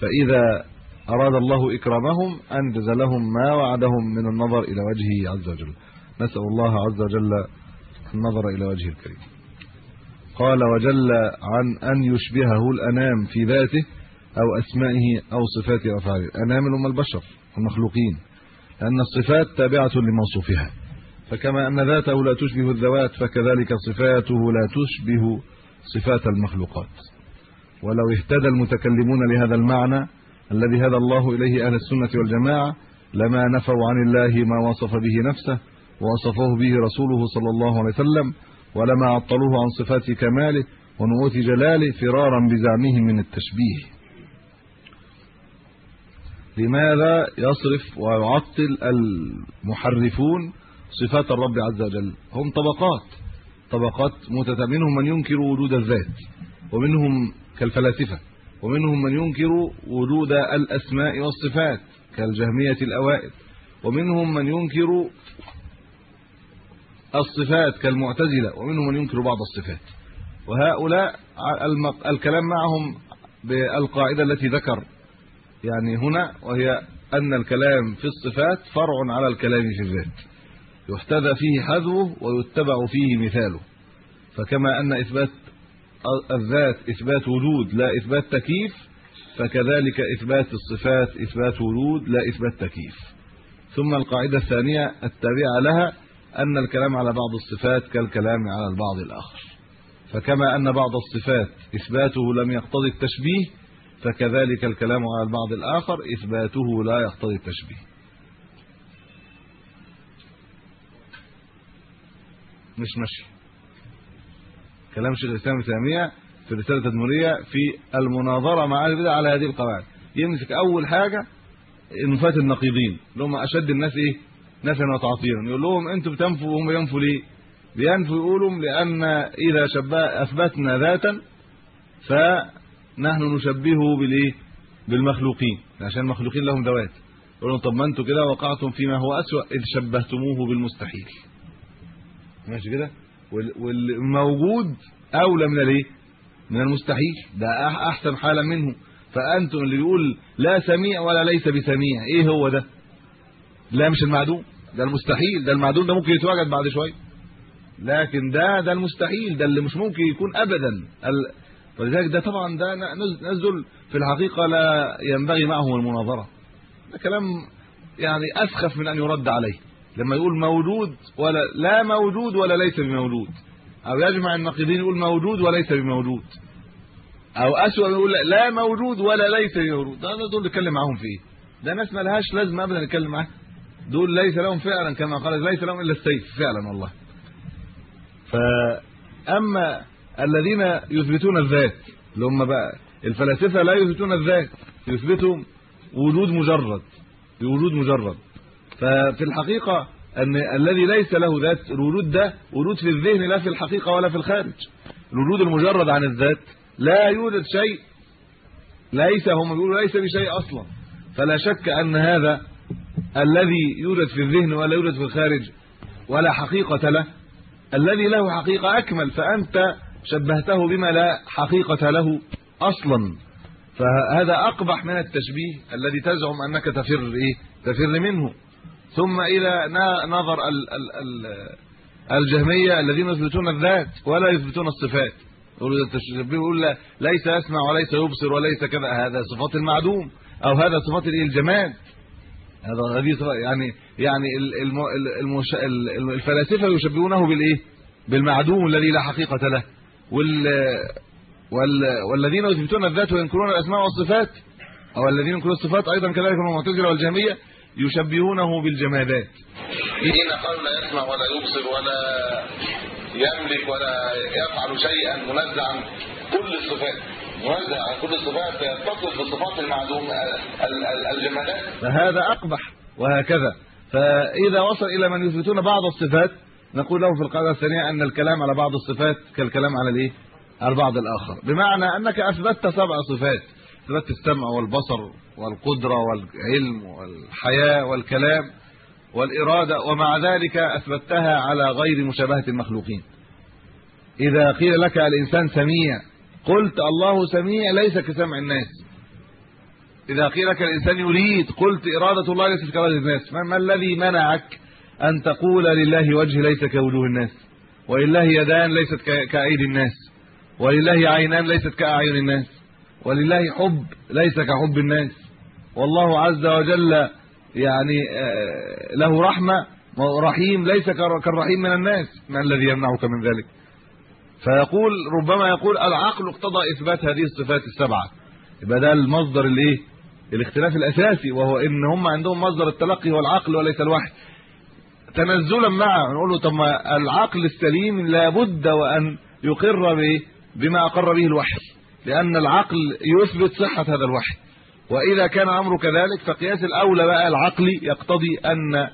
فإذا أراد الله إكرامهم أنجز لهم ما وعدهم من النظر إلى وجهه عز وجل. نسأل الله عز وجل النظر إلى وجهه الكريم. قال وجل عن أن يشبهه الأنام في ذاته أو أسمائه أو صفاته وافعاله الأنام هم البشر المخلوقين. لأن الصفات تابعة لموصوفها. فكما أن ذاته لا تشبه الذوات فكذلك صفاته لا تشبه صفات المخلوقات. ولو اهتدى المتكلمون لهذا المعنى الذي هدى الله إليه أهل السنة والجماعة لما نفوا عن الله ما وصف به نفسه ووصفه به رسوله صلى الله عليه وسلم ولما عطلوه عن صفات كماله ونعوت جلاله فرارا بزعمهم من التشبيه. لماذا يصرف ويعطل المحرفون صفات الرب عز وجل؟ هم طبقات طبقات متتابعه منهم من ينكر وجود الذات ومنهم كالفلاسفة. ومنهم من ينكر وجود الأسماء والصفات كالجهمية الأوائل ومنهم من ينكر الصفات كالمعتزلة ومنهم من ينكر بعض الصفات. وهؤلاء الكلام معهم بالقاعدة التي ذكر يعني هنا وهي أن الكلام في الصفات فرع على الكلام في الذات. يحتذى فيه حذوه ويتبع فيه مثاله. فكما أن إثبات الذات إثبات وجود لا إثبات تكييف فكذلك إثبات الصفات إثبات وجود لا إثبات تكييف. ثم القاعدة الثانية التابعة لها أن الكلام على بعض الصفات كالكلام على البعض الآخر. فكما أن بعض الصفات إثباته لم يقتضي التشبيه فكذلك الكلام على البعض الآخر إثباته لا يقتضي التشبيه. مش ماشي كلام شيخ الإسلام تيمية في رسالة تدمريه في المناظرة مع أهل البدع على هذه القواعد. يمسك أول حاجة انفات النقيضين اللي هم أشد الناس إيه؟ نفيا وتعطيلا. يقول لهم أنتوا بتنفوا وهم ينفوا ليه؟ بينفوا يقولوا لأن إذا شبه أثبتنا ذاتا فنحن نشبهه بالإيه؟ بالمخلوقين. عشان المخلوقين لهم ذوات. يقولوا طب ما أنتوا كده وقعتم فيما هو أسوأ إذ شبهتموه بالمستحيل. ماشي كده؟ والموجود أولى من الإيه؟ من المستحيل. ده أحسن حالا منه. فأنتم اللي بيقول لا سميع ولا ليس بسميع. إيه هو ده؟ لا مش المعدوم. ده المستحيل. ده المعدوم ده ممكن يتواجد بعد شوية. لكن ده ده المستحيل. ده اللي مش ممكن يكون ابدا. ولذلك ده طبعا ده نزل في الحقيقة لا ينبغي معه المناظرة. ده كلام يعني أسخف من أن يرد عليه. لما يقول موجود ولا لا موجود ولا ليس بموجود أو يجمع النقيضين يقول موجود وليس بموجود أو اسوء يقول لا موجود ولا ليس بموجود ده دول نتكلم معاهم في إيه ده ناس ما لهاش لازمة ابدا نتكلم معاهم دول ليس لهم فعلا كما قال ليس لهم إلا السيف فعلا والله. فأما الذين يثبتون الذات اللي هم بقى الفلاسفة لا يثبتون الذات يثبتوا وجود مجرد وجود مجرد. ففي الحقيقة أن الذي ليس له ذات الوجود ده وجود في الذهن لا في الحقيقة ولا في الخارج. الوجود المجرد عن الذات لا يوجد شيء ليس هم بيقولوا ليس بشيء أصلا. فلا شك أن هذا الذي يوجد في الذهن ولا يوجد في الخارج ولا حقيقة له. الذي له حقيقة أكمل فأنت شبهته بما لا حقيقة له أصلا. فهذا أقبح من التشبيه الذي تزعم أنك تفر إيه؟ تفر منه. ثم إذا نظر ال ال ال الجهمية الذين يثبتون الذات ولا يثبتون الصفات. يقولوا التشبيه يقول ليس يسمع وليس يبصر وليس كذا. هذا صفات المعدوم أو هذا صفات الجماد هذا هذه يعني يعني الفلاسفة يشبهونه بالإيه؟ بالمعدوم الذي لا حقيقة له. وال والذين يثبتون الذات وينكرون الأسماء والصفات أو الذين ينكرون الصفات أيضا كذلك المعتزلة والجهمية يشبهونه بالجمادات. حين قال لا يسمع ولا يبصر ولا يملك ولا يفعل شيئا منزه عن كل الصفات. منزه عن كل الصفات يتصف بصفات المعدوم الجمادات. فهذا أقبح وهكذا. فإذا وصل إلى من يثبتون بعض الصفات نقول له في القاعدة الثانية أن الكلام على بعض الصفات كالكلام على الإيه؟ على البعض الآخر. بمعنى أنك أثبتت سبع صفات. اثبات السمع والبصر والقدرة والعلم والحياة والكلام والإرادة ومع ذلك أثبتها على غير مشابهة المخلوقين. إذا قيل لك الإنسان سميع قلت الله سميع ليس كسمع الناس. إذا قيل لك الإنسان يريد قلت إرادة الله ليست كإرادة الناس. ما, الذي منعك أن تقول لله وجه ليس كوجوه الناس؟ ولله يدان ليست كأيدي الناس. ولله عينان ليست كأعين الناس. ولله حب ليس كحب الناس. والله عز وجل يعني له رحمة رحيم ليس كالرحيم من الناس ما الذي يمنعك من ذلك. فيقول ربما يقول العقل اقتضى إثبات هذه الصفات السبعة. يبقى ده المصدر الإيه؟ الاختلاف الأساسي وهو إن هم عندهم مصدر التلقي هو العقل وليس الوحي. تنزلا معه نقول له طب ما العقل السليم لابد وأن يقر بما أقر به الوحي لأن العقل يثبت صحة هذا الوحي. وإذا كان أمر كذلك فقياس الأولى بقى العقلي يقتضي أن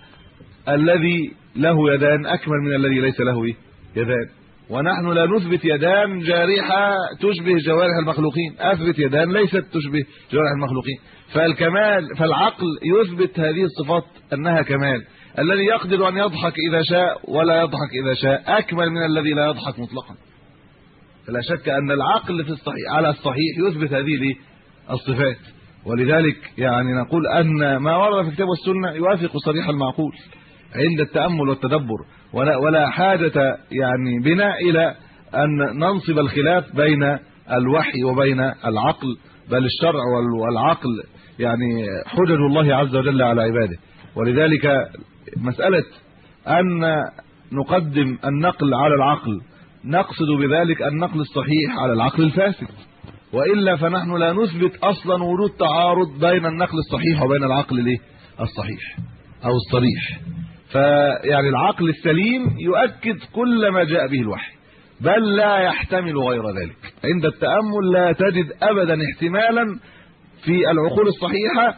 الذي له يدان أكمل من الذي ليس له يدان. ونحن لا نثبت يدان جارحة تشبه جوارح المخلوقين. أثبت يدان ليست تشبه جوارح المخلوقين. فالكمال فالعقل يثبت هذه الصفات أنها كمال. الذي يقدر أن يضحك إذا شاء ولا يضحك إذا شاء أكمل من الذي لا يضحك مطلقا. فلا شك أن العقل في الصحيح على الصحيح يثبت هذه الصفات ولذلك يعني نقول أن ما ورد في الكتاب والسنة يوافق صريح المعقول عند التأمل والتدبر. ولا ولا حاجة يعني بنا إلى أن ننصب الخلاف بين الوحي وبين العقل بل الشرع والعقل يعني حجج الله عز وجل على عباده. ولذلك مسألة أن نقدم النقل على العقل نقصد بذلك النقل الصحيح على العقل الفاسد. وإلا فنحن لا نثبت أصلا وجود تعارض بين النقل الصحيح وبين العقل الإيه؟ الصحيح أو الصريح. فيعني العقل السليم يؤكد كل ما جاء به الوحي بل لا يحتمل غير ذلك. عند التأمل لا تجد ابدا احتمالا في العقول الصحيحة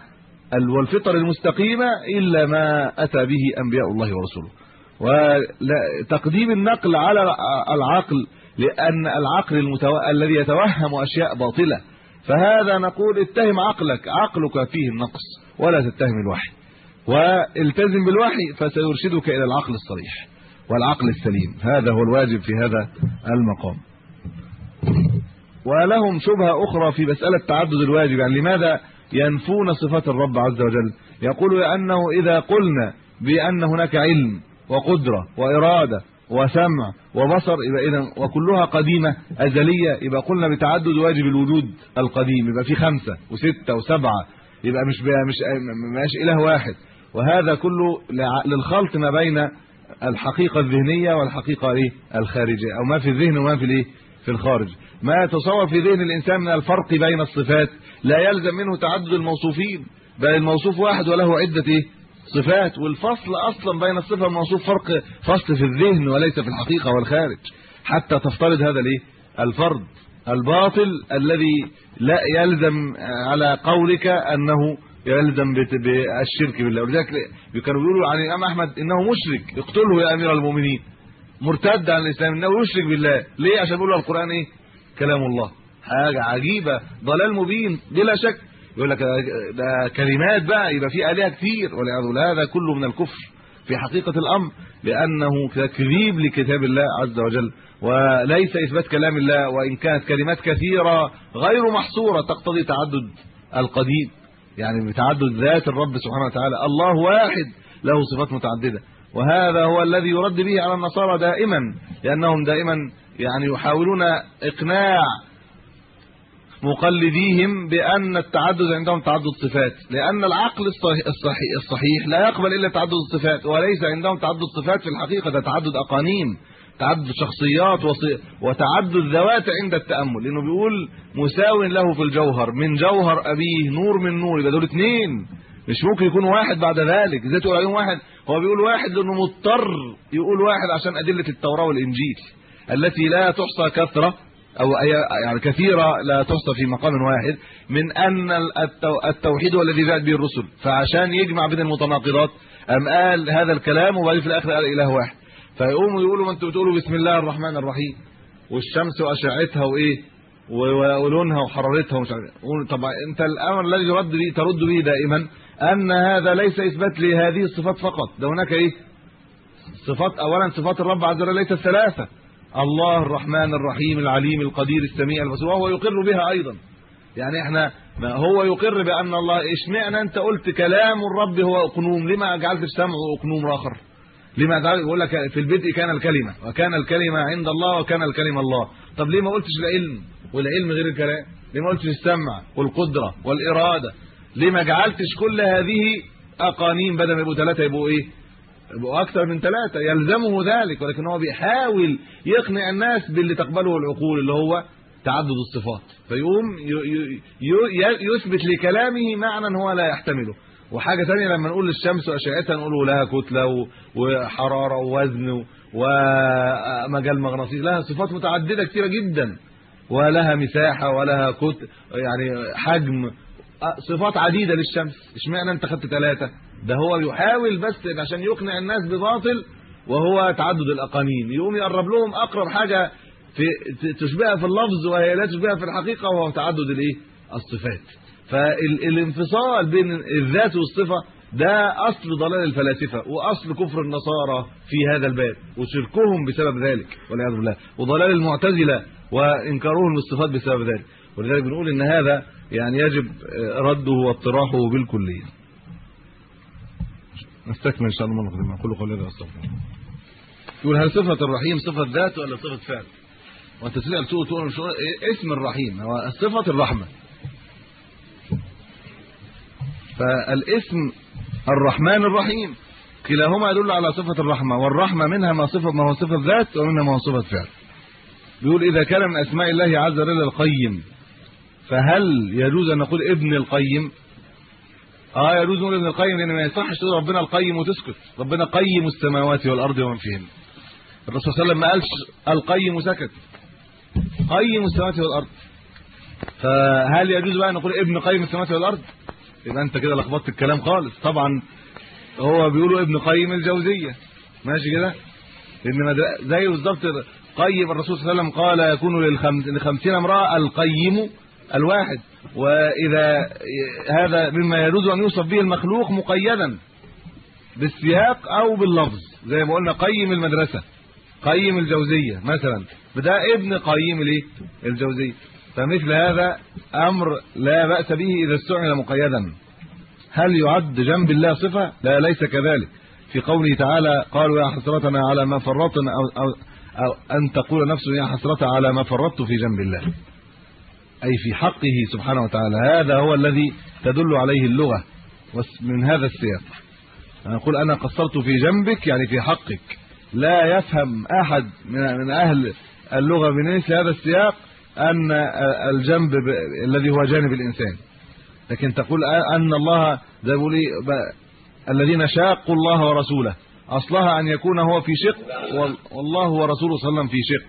والفطر المستقيمة إلا ما أتى به أنبياء الله ورسوله. وتقديم النقل على العقل لأن العقل المتو... الذي يتوهم أشياء باطلة. فهذا نقول اتهم عقلك عقلك فيه النقص ولا تتهم الوحي. والتزم بالوحي فسيرشدك إلى العقل الصريح والعقل السليم. هذا هو الواجب في هذا المقام. ولهم شبهة أخرى في مسألة تعدد الواجب. يعني لماذا ينفون صفات الرب عز وجل؟ يقول لأنه إذا قلنا بأن هناك علم وقدرة وإرادة وسمع وبصر يبقى اذا وكلها قديمة أزلية يبقى قلنا بتعدد واجب الوجود القديم يبقى في خمسة وستة وسبعة يبقى مش مش مش إله واحد. وهذا كله للخلط ما بين الحقيقة الذهنية والحقيقة إيه؟ الخارجية. أو ما في الذهن وما في الإيه؟ في الخارج. ما يتصور في ذهن الإنسان من الفرق بين الصفات لا يلزم منه تعدد الموصوفين بل الموصوف واحد وله عدة إيه؟ صفات والفصل أصلا بين الصفة والموصوف فرق فصل في الذهن وليس في الحقيقة والخارج. حتى تفترض هذا الايه الفرض الباطل الذي لا يلزم على قولك أنه يلزم بالشرك بالله. ولذلك كانوا بيقولوا عن الإمام أحمد إنه مشرك. اقتله يا أمير المؤمنين. مرتد عن الإسلام إنه يشرك بالله. ليه؟ عشان بيقولوا القرآن إيه؟ كلام الله. حاجة عجيبة ضلال مبين بلا شك. يقول لك ده كلمات بقى يبقى في آلهة كتير. والعياذ بالله هذا كله من الكفر في حقيقة الأمر لأنه تكذيب لكتاب الله عز وجل. وليس إثبات كلام الله وإن كانت كلمات كثيرة غير محصورة تقتضي تعدد القديم. يعني بتعدد ذات الرب سبحانه وتعالى. الله واحد له صفات متعددة. وهذا هو الذي يرد به على النصارى دائما لأنهم دائما يعني يحاولون إقناع مقلديهم بأن التعدد عندهم تعدد صفات لأن العقل الصحيح الصحيح لا يقبل إلا تعدد الصفات وليس عندهم تعدد صفات في الحقيقة ده تعدد أقانيم تعدد شخصيات وتعدد ذوات عند التأمل لأنه بيقول مساو له في الجوهر من جوهر أبيه نور من نور يبقى دول اثنين مش ممكن يكون واحد بعد ذلك إزاي تقول عليهم واحد؟ هو بيقول واحد لأنه مضطر يقول واحد عشان أدلة التوراة والإنجيل التي لا تحصى كثرة أو يعني كثيرة لا تحصى في مقام واحد من أن التوحيد هو الذي جاءت به الرسل. فعشان يجمع بين المتناقضات أم قال هذا الكلام وبعدين في الآخر قال إله واحد. فيقوموا يقولوا ما أنتوا بتقولوا بسم الله الرحمن الرحيم. والشمس وأشعتها وإيه؟ ولونها وحرارتها ومش عارف. طب أنت الأمر الذي يرد به ترد به دائما أن هذا ليس إثبات لهذه الصفات فقط. ده هناك إيه؟ صفات اولا صفات الرب عز وجل ليست ثلاثة. الله الرحمن الرحيم العليم القدير السميع البصير. وهو يقر بها أيضا. يعني إحنا ما هو يقر بأن الله اشمعنى أنت قلت كلام الرب هو أقنوم. لما جعلت سمعه أقنوم آخر؟ لما جعل يقول لك في البدء كان الكلمة وكان الكلمة عند الله وكان الكلمة الله. طب ليه ما قلتش العلم؟ والعلم غير الكلام. ليه ما قلتش السمع والقدرة والإرادة؟ ليه ما جعلتش كل هذه أقانيم بدل ما يبقوا ثلاثة يبقوا إيه؟ يبقوا أكثر من ثلاثة يلزمه ذلك ولكن هو بيحاول يقنع الناس باللي تقبله العقول اللي هو تعدد الصفات. فيقوم يثبت لكلامه معنى هو لا يحتمله. وحاجة ثانية لما نقول للشمس واشعتها نقول لها كتلة وحرارة ووزن ومجال مغناطيسي. لها صفات متعددة كثيره جدا ولها مساحة ولها كت يعني حجم. صفات عديدة للشمس. اشمعنى انت خدت ثلاثة؟ ده هو يحاول بس عشان يقنع الناس بباطل وهو تعدد الأقانيم. يقوم يقرب لهم أقرب حاجة في تشبهها في اللفظ وهي لا تشبهها في الحقيقة وهو تعدد الإيه؟ الصفات. فالانفصال بين الذات والصفة ده أصل ضلال الفلاسفة وأصل كفر النصارى في هذا الباب وشركهم بسبب ذلك والعياذ بالله. وضلال المعتزلة وإنكارهم للصفات بسبب ذلك. ولذلك بنقول إن هذا يعني يجب رده واطراحه بالكلية. نستكمل إن شاء الله المره القادمه أقول قولي هذا واستغفر الله. يقول هل صفة الرحيم صفة ذات ولا صفة فعل؟ وأنت تسأل تقول تقول إيه اسم الرحيم هو صفة الرحمة. فالاسم الرحمن الرحيم كلاهما يدل على صفة الرحمة والرحمة منها ما صفه ما هو صفة ذات ومنها ما هو صفة فعل. بيقول إذا كان من أسماء الله عز وجل القيم فهل يجوز أن نقول ابن القيم؟ آه يجوز نقول ابن القيم لأن ما يصحش تقول ربنا القيم وتسكت. ربنا قيم السماوات والأرض ومن فيهن. الرسول صلى الله عليه وسلم ما قالش القيم وسكت قيم السماوات والأرض. فهل يجوز بقى نقول ابن قيم السماوات والأرض؟ يبقى أنت كده لخبطت الكلام خالص. طبعا هو بيقولوا ابن قيم الجوزية. ماشي كده؟ لأن ما ده- زي بالظبط قيم الرسول صلى الله عليه وسلم قال يكون للخمس لخمسين امرأة القيم الواحد. وإذا هذا مما يجوز أن يوصف به المخلوق مقيدا بالسياق أو باللفظ. زي ما قلنا قيم المدرسة قيم الجوزية مثلا. فده ابن قيم الايه الجوزيه فمثل هذا أمر لا بأس به إذا استعمل مقيدا. هل يعد جنب الله صفة؟ لا ليس كذلك. في قوله تعالى قالوا يا حسرتنا على ما فرطنا أو, أو, أو أن تقول نفس يا حسرة على ما فرطت في جنب الله. أي في حقه سبحانه وتعالى. هذا هو الذي تدل عليه اللغة من هذا السياق. نقول أنا قصرت في جنبك يعني في حقك. لا يفهم أحد من أهل اللغة بمثل هذا السياق أن الجنب الذي هو جانب الإنسان. لكن تقول أن الله زي بيقول الذين شاقوا الله ورسوله. أصلها أن يكون هو في شق وال- والله ورسوله صلى الله عليه وسلم في شق.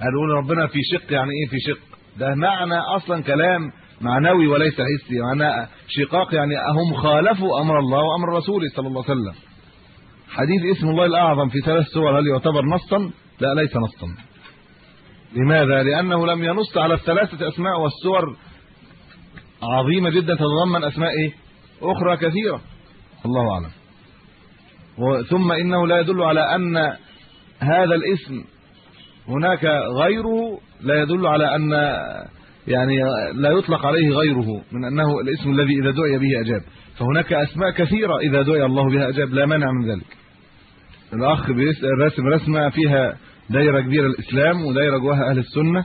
هنقول ربنا في شق يعني إيه في شق؟ ده معنى أصلا كلام معنوي وليس حسي معنى شقاق يعني هم خالفوا أمر الله وأمر رسوله صلى الله عليه وسلم. حديث اسم الله الأعظم في ثلاث سور هل يعتبر نصا؟ لا ليس نصا. لماذا؟ لأنه لم ينص على الثلاثة أسماء والسور. عظيمة جدا تتضمن أسماء إيه؟ أخرى كثيرة. الله أعلم. ثم إنه لا يدل على أن هذا الاسم هناك غيره لا يدل على أن يعني لا يطلق عليه غيره من أنه الاسم الذي إذا دعي به أجاب. فهناك أسماء كثيرة إذا دعي الله بها أجاب لا مانع من ذلك. الأخ بيسال رسم رسمة فيها دايرة كبيرة الإسلام ودايرة جواها أهل السنة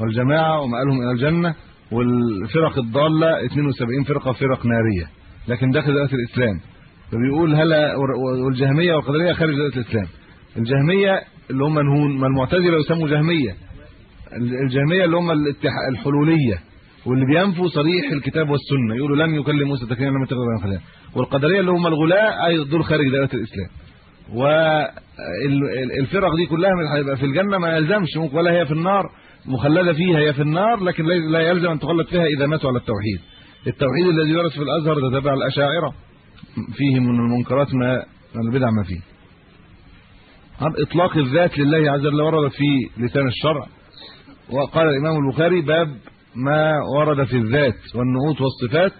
والجماعة ومآلهم إلى الجنة والفرق الضالة 72 فرقة فرق نارية. لكن داخل دائره الإسلام. فبيقول هلا والجهمية والقدرية خارج دائره الإسلام. الجهمية اللي هم نهون ما المعتزلة يسموا جهمية. الجهمية اللي هم الحلولية واللي بينفوا صريح الكتاب والسنة. يقولوا لم يكلم موسى تكليما لم يتخذ من خلال والقدرية اللي هم الغلاة أي دول خارج دائره الإسلام. والفرق دي كلها من هيبقى في الجنة ما يلزمش ولا هي في النار. مخلدة فيها هي في النار لكن لا يلزم أن تخلد فيها إذا ماتوا على التوحيد. التوحيد الذي يدرس في الأزهر ده تبع الأشاعرة فيه من المنكرات ما البدع ما فيه. عن إطلاق الذات لله عز وجل ورد في لسان الشرع. وقال الإمام البخاري باب ما ورد في الذات والنعوت والصفات.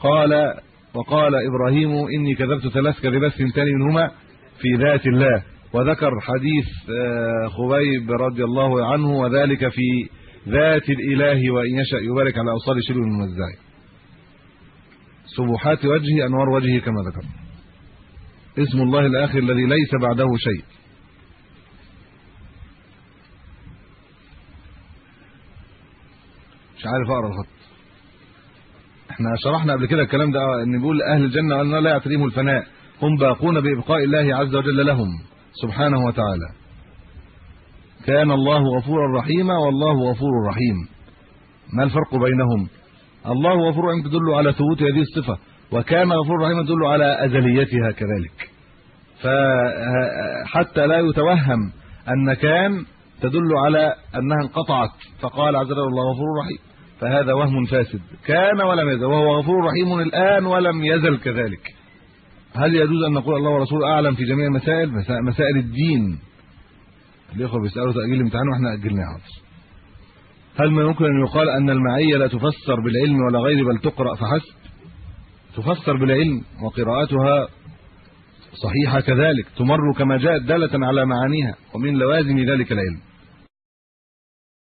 قال وقال إبراهيم إني كذبت ثلاث كذبات ثنتان منهما في ذات الله. وذكر حديث آه، خبيب رضي الله عنه وذلك في ذات الإله وإن يشاء يبارك على أوصال شلو الموزع سبحات وجهه أنوار وجهه كما ذكر. اسم الله الآخر الذي ليس بعده شيء. مش عارف أقرأ الخط. إحنا شرحنا قبل كده الكلام ده إن بيقول أهل الجنة قالنا لا يعتريهم الفناء هم باقون بإبقاء الله عز وجل لهم سبحانه وتعالى. كان الله غفورا رحيما والله غفور رحيم. ما الفرق بينهم؟ الله غفور رحيم تدل على ثبوت هذه الصفة وكان غفور رحيم تدل على أزليتها كذلك. فحتى لا يتوهم أن كان تدل على أنها انقطعت فقال عز وجل الله غفور رحيم. فهذا وهم فاسد. كان ولم يزل وهو غفور رحيم الآن ولم يزل كذلك. هل يجوز أن نقول الله ورسوله أعلم في جميع المسائل؟ مسائل الدين. الإخوة بيسألوا تأجيل الامتحان وإحنا اجلناه حاضر هل ما يمكن أن يقال أن المعية لا تفسر بالعلم ولا غيره بل تقرأ فحسب؟ تفسر بالعلم وقراءتها صحيحة كذلك تمر كما جاءت دالة على معانيها ومن لوازم ذلك العلم.